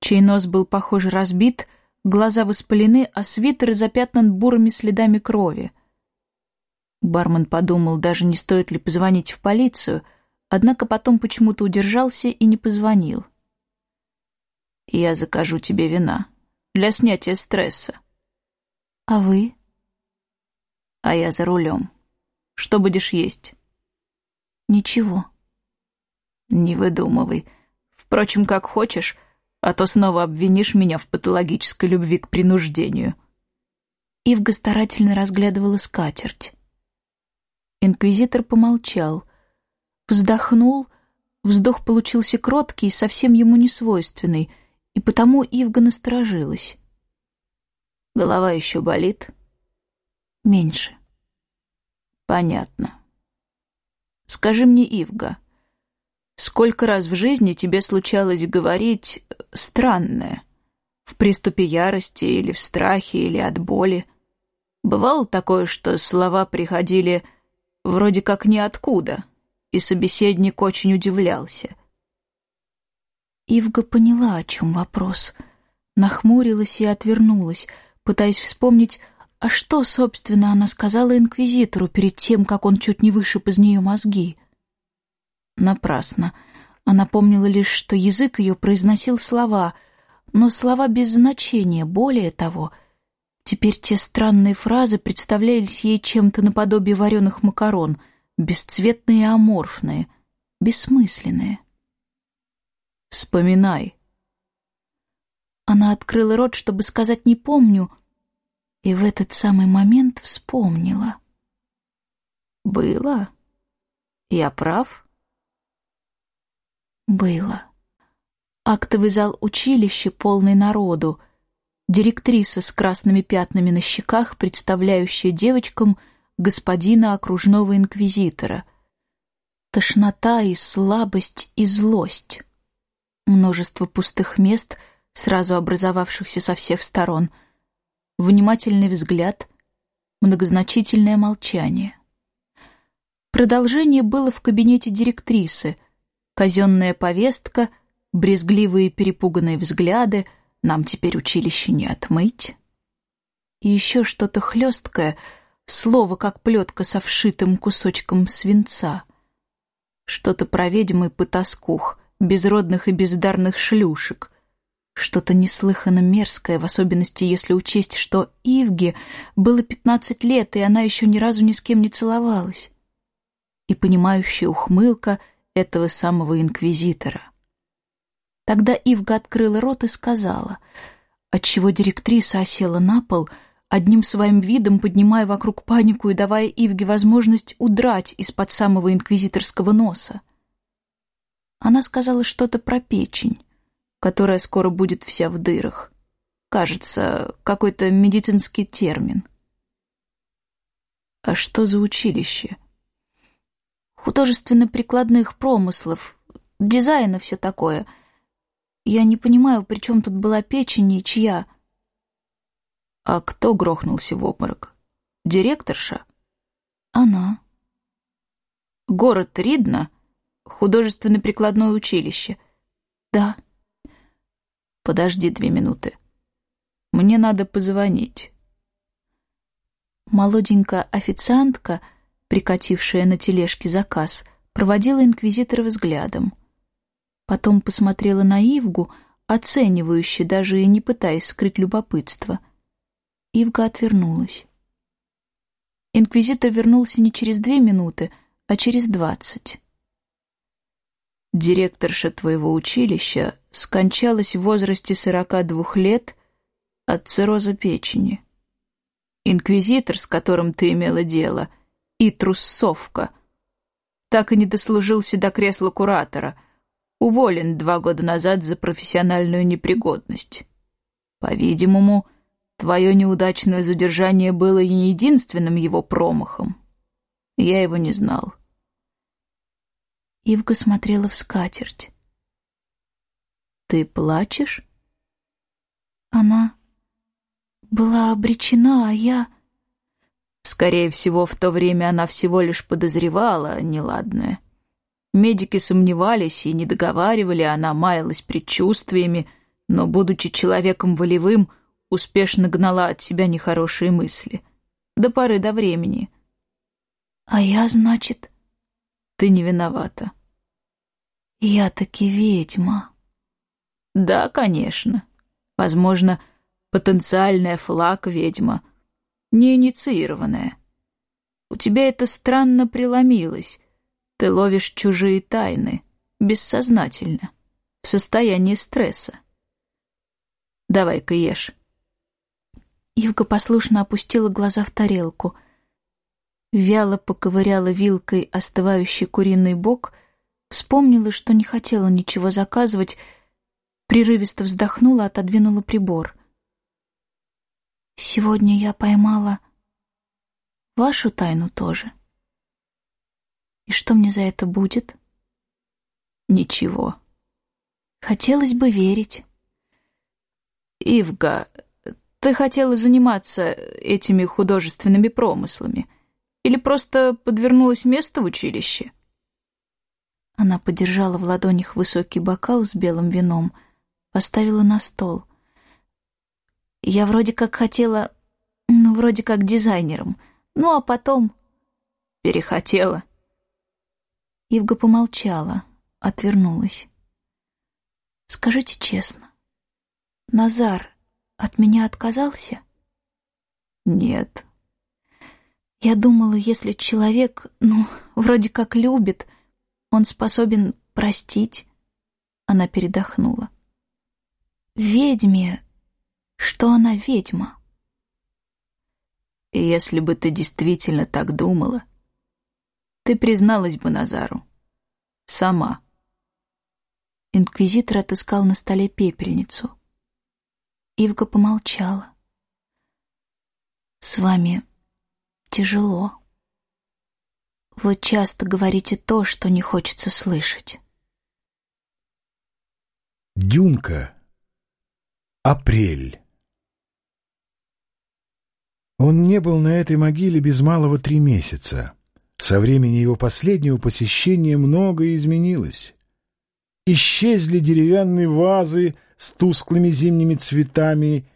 чей нос был, похоже, разбит, Глаза воспалены, а свитер запятнан бурыми следами крови. Бармен подумал, даже не стоит ли позвонить в полицию, однако потом почему-то удержался и не позвонил. «Я закажу тебе вина для снятия стресса». «А вы?» «А я за рулем. Что будешь есть?» «Ничего». «Не выдумывай. Впрочем, как хочешь, а то снова обвинишь меня в патологической любви к принуждению». Ивга старательно разглядывала скатерть. Инквизитор помолчал, вздохнул, вздох получился кроткий, совсем ему не свойственный, и потому Ивга насторожилась. «Голова еще болит?» «Меньше». «Понятно. Скажи мне, Ивга, Сколько раз в жизни тебе случалось говорить странное? В приступе ярости или в страхе или от боли? Бывало такое, что слова приходили вроде как ниоткуда, и собеседник очень удивлялся. Ивга поняла, о чем вопрос, нахмурилась и отвернулась, пытаясь вспомнить, а что, собственно, она сказала инквизитору перед тем, как он чуть не вышиб из нее мозги. Напрасно. Она помнила лишь, что язык ее произносил слова, но слова без значения, более того — Теперь те странные фразы представлялись ей чем-то наподобие вареных макарон, бесцветные и аморфные, бессмысленные. «Вспоминай». Она открыла рот, чтобы сказать «не помню», и в этот самый момент вспомнила. «Было? Я прав?» «Было». Актовый зал училища, полный народу — директриса с красными пятнами на щеках, представляющая девочкам господина окружного инквизитора. Тошнота и слабость и злость. Множество пустых мест, сразу образовавшихся со всех сторон. Внимательный взгляд, многозначительное молчание. Продолжение было в кабинете директрисы. Казенная повестка, брезгливые перепуганные взгляды — нам теперь училище не отмыть. И еще что-то хлесткое, слово как плетка со вшитым кусочком свинца. Что-то про ведьм потаскух, безродных и бездарных шлюшек. Что-то неслыханно мерзкое, в особенности если учесть, что Ивге было пятнадцать лет, и она еще ни разу ни с кем не целовалась. И понимающая ухмылка этого самого инквизитора — Тогда Ивга открыла рот и сказала, отчего директриса осела на пол, одним своим видом поднимая вокруг панику и давая Ивге возможность удрать из-под самого инквизиторского носа. Она сказала что-то про печень, которая скоро будет вся в дырах. Кажется, какой-то медицинский термин. А что за училище? Художественно-прикладных промыслов, дизайна все такое — я не понимаю, при чем тут была печень и чья. А кто грохнулся в обморок? Директорша? Она. Город Ридно? Художественно-прикладное училище? Да. Подожди две минуты. Мне надо позвонить. Молоденькая официантка, прикатившая на тележке заказ, проводила инквизитора взглядом — Потом посмотрела на Ивгу, оценивающе, даже и не пытаясь скрыть любопытство. Ивга отвернулась. Инквизитор вернулся не через две минуты, а через двадцать. «Директорша твоего училища скончалась в возрасте сорока двух лет от цирроза печени. Инквизитор, с которым ты имела дело, и трусовка, так и не дослужился до кресла куратора — уволен два года назад за профессиональную непригодность. По-видимому, твое неудачное задержание было не единственным его промахом. Я его не знал. Ивга смотрела в скатерть. «Ты плачешь?» Она была обречена, а я... Скорее всего, в то время она всего лишь подозревала неладное. Медики сомневались и не договаривали, она маялась предчувствиями, но, будучи человеком волевым, успешно гнала от себя нехорошие мысли. До поры до времени. «А я, значит...» «Ты не виновата». «Я таки ведьма». «Да, конечно. Возможно, потенциальная флаг-ведьма, неинициированная. У тебя это странно преломилось» Ты ловишь чужие тайны, бессознательно, в состоянии стресса. Давай-ка ешь. Ивка послушно опустила глаза в тарелку, вяло поковыряла вилкой остывающий куриный бок, вспомнила, что не хотела ничего заказывать, прерывисто вздохнула, отодвинула прибор. «Сегодня я поймала вашу тайну тоже». И что мне за это будет? Ничего. Хотелось бы верить. Ивга, ты хотела заниматься этими художественными промыслами? Или просто подвернулось место в училище? Она подержала в ладонях высокий бокал с белым вином, поставила на стол. Я вроде как хотела, ну, вроде как дизайнером, ну, а потом... Перехотела. Ивга помолчала, отвернулась. Скажите честно, Назар от меня отказался? Нет. Я думала, если человек, ну, вроде как любит, он способен простить. Она передохнула. Ведьме, что она ведьма. Если бы ты действительно так думала, ты призналась бы Назару. Сама. Инквизитор отыскал на столе пепельницу. Ивга помолчала. «С вами тяжело. Вы часто говорите то, что не хочется слышать». Дюнка. Апрель. Он не был на этой могиле без малого три месяца. Со времени его последнего посещения многое изменилось. Исчезли деревянные вазы с тусклыми зимними цветами,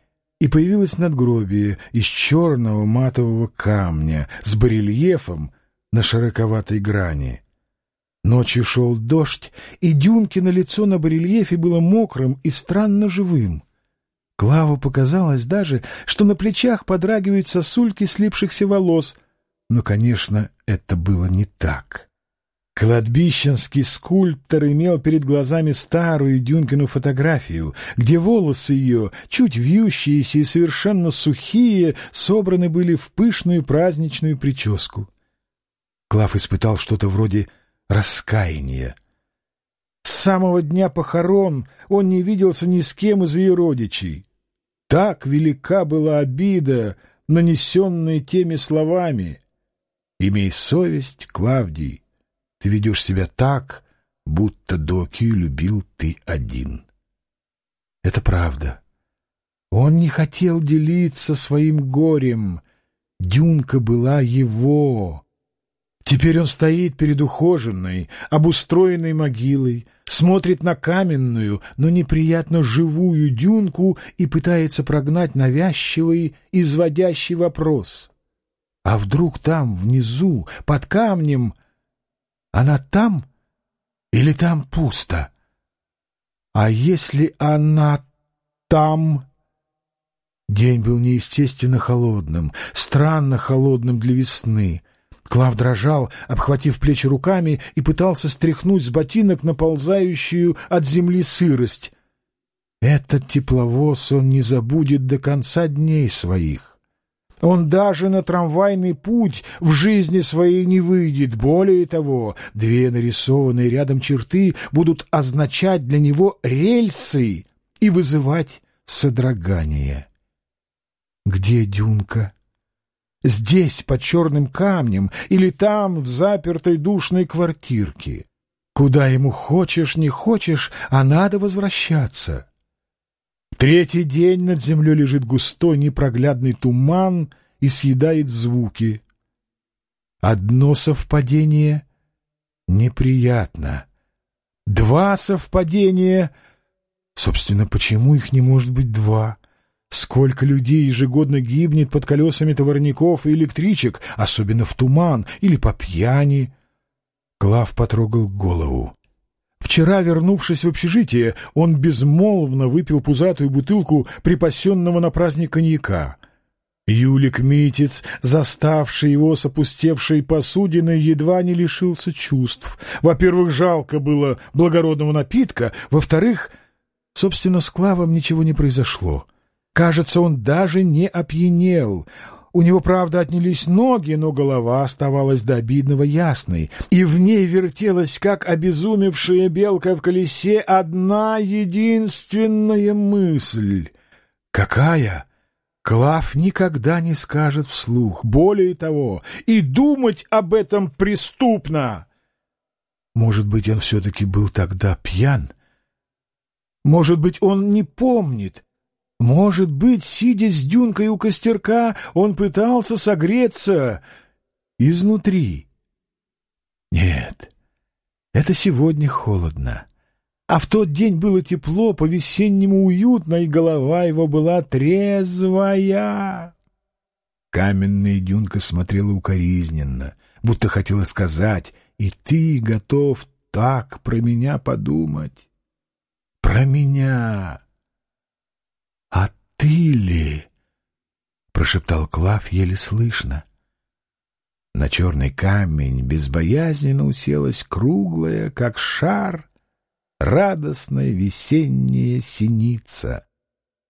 и появилось надгробие из черного матового камня с барельефом на широковатой грани. Ночью шел дождь, и дюнки на лицо на барельефе было мокрым и странно живым. Клаву показалось даже, что на плечах подрагивают сосульки слипшихся волос, но, конечно, это было не так. Кладбищенский скульптор имел перед глазами старую Дюнкину фотографию, где волосы ее, чуть вьющиеся и совершенно сухие, собраны были в пышную праздничную прическу. Клав испытал что-то вроде раскаяния. С самого дня похорон он не виделся ни с кем из ее родичей. Так велика была обида, нанесенная теми словами. «Имей совесть, Клавдий, ты ведешь себя так, будто Докию любил ты один. Это правда. Он не хотел делиться своим горем. Дюнка была его. Теперь он стоит перед ухоженной, обустроенной могилой, смотрит на каменную, но неприятно живую дюнку и пытается прогнать навязчивый, изводящий вопрос. А вдруг там, внизу, под камнем, она там или там пусто? А если она там... День был неестественно холодным, странно холодным для весны. Клав дрожал, обхватив плечи руками, и пытался стряхнуть с ботинок наползающую от земли сырость. Этот тепловоз он не забудет до конца дней своих. Он даже на трамвайный путь в жизни своей не выйдет. Более того, две нарисованные рядом черты будут означать для него рельсы и вызывать содрогание. Где Дюнка? Здесь, под черным камнем, или там, в запертой душной квартирке? Куда ему хочешь, не хочешь, а надо возвращаться. Третий день над землей лежит густой непроглядный туман и съедает звуки. Одно совпадение неприятно. Два совпадения... Собственно, почему их не может быть два? Сколько людей ежегодно гибнет под колесами товарников и электричек, особенно в туман или по пьяни? Клав потрогал голову. Вчера, вернувшись в общежитие, он безмолвно выпил пузатую бутылку припасенного на праздник коньяка. Юлик Митец, заставший его с опустевшей посудиной, едва не лишился чувств. Во-первых, жалко было благородного напитка, во-вторых, собственно, с Клавом ничего не произошло. Кажется, он даже не опьянел — у него, правда, отнялись ноги, но голова оставалась до обидного ясной, и в ней вертелась, как обезумевшая белка в колесе, одна единственная мысль. Какая? Клав никогда не скажет вслух. Более того, и думать об этом преступно. Может быть, он все-таки был тогда пьян? Может быть, он не помнит? Может быть, сидя с дюнкой у костерка, он пытался согреться изнутри? Нет, это сегодня холодно. А в тот день было тепло, по-весеннему уютно, и голова его была трезвая. Каменная дюнка смотрела укоризненно, будто хотела сказать, «И ты готов так про меня подумать?» «Про меня!» «А ты ли?» — прошептал Клав еле слышно. На черный камень безбоязненно уселась круглая, как шар, радостная весенняя синица.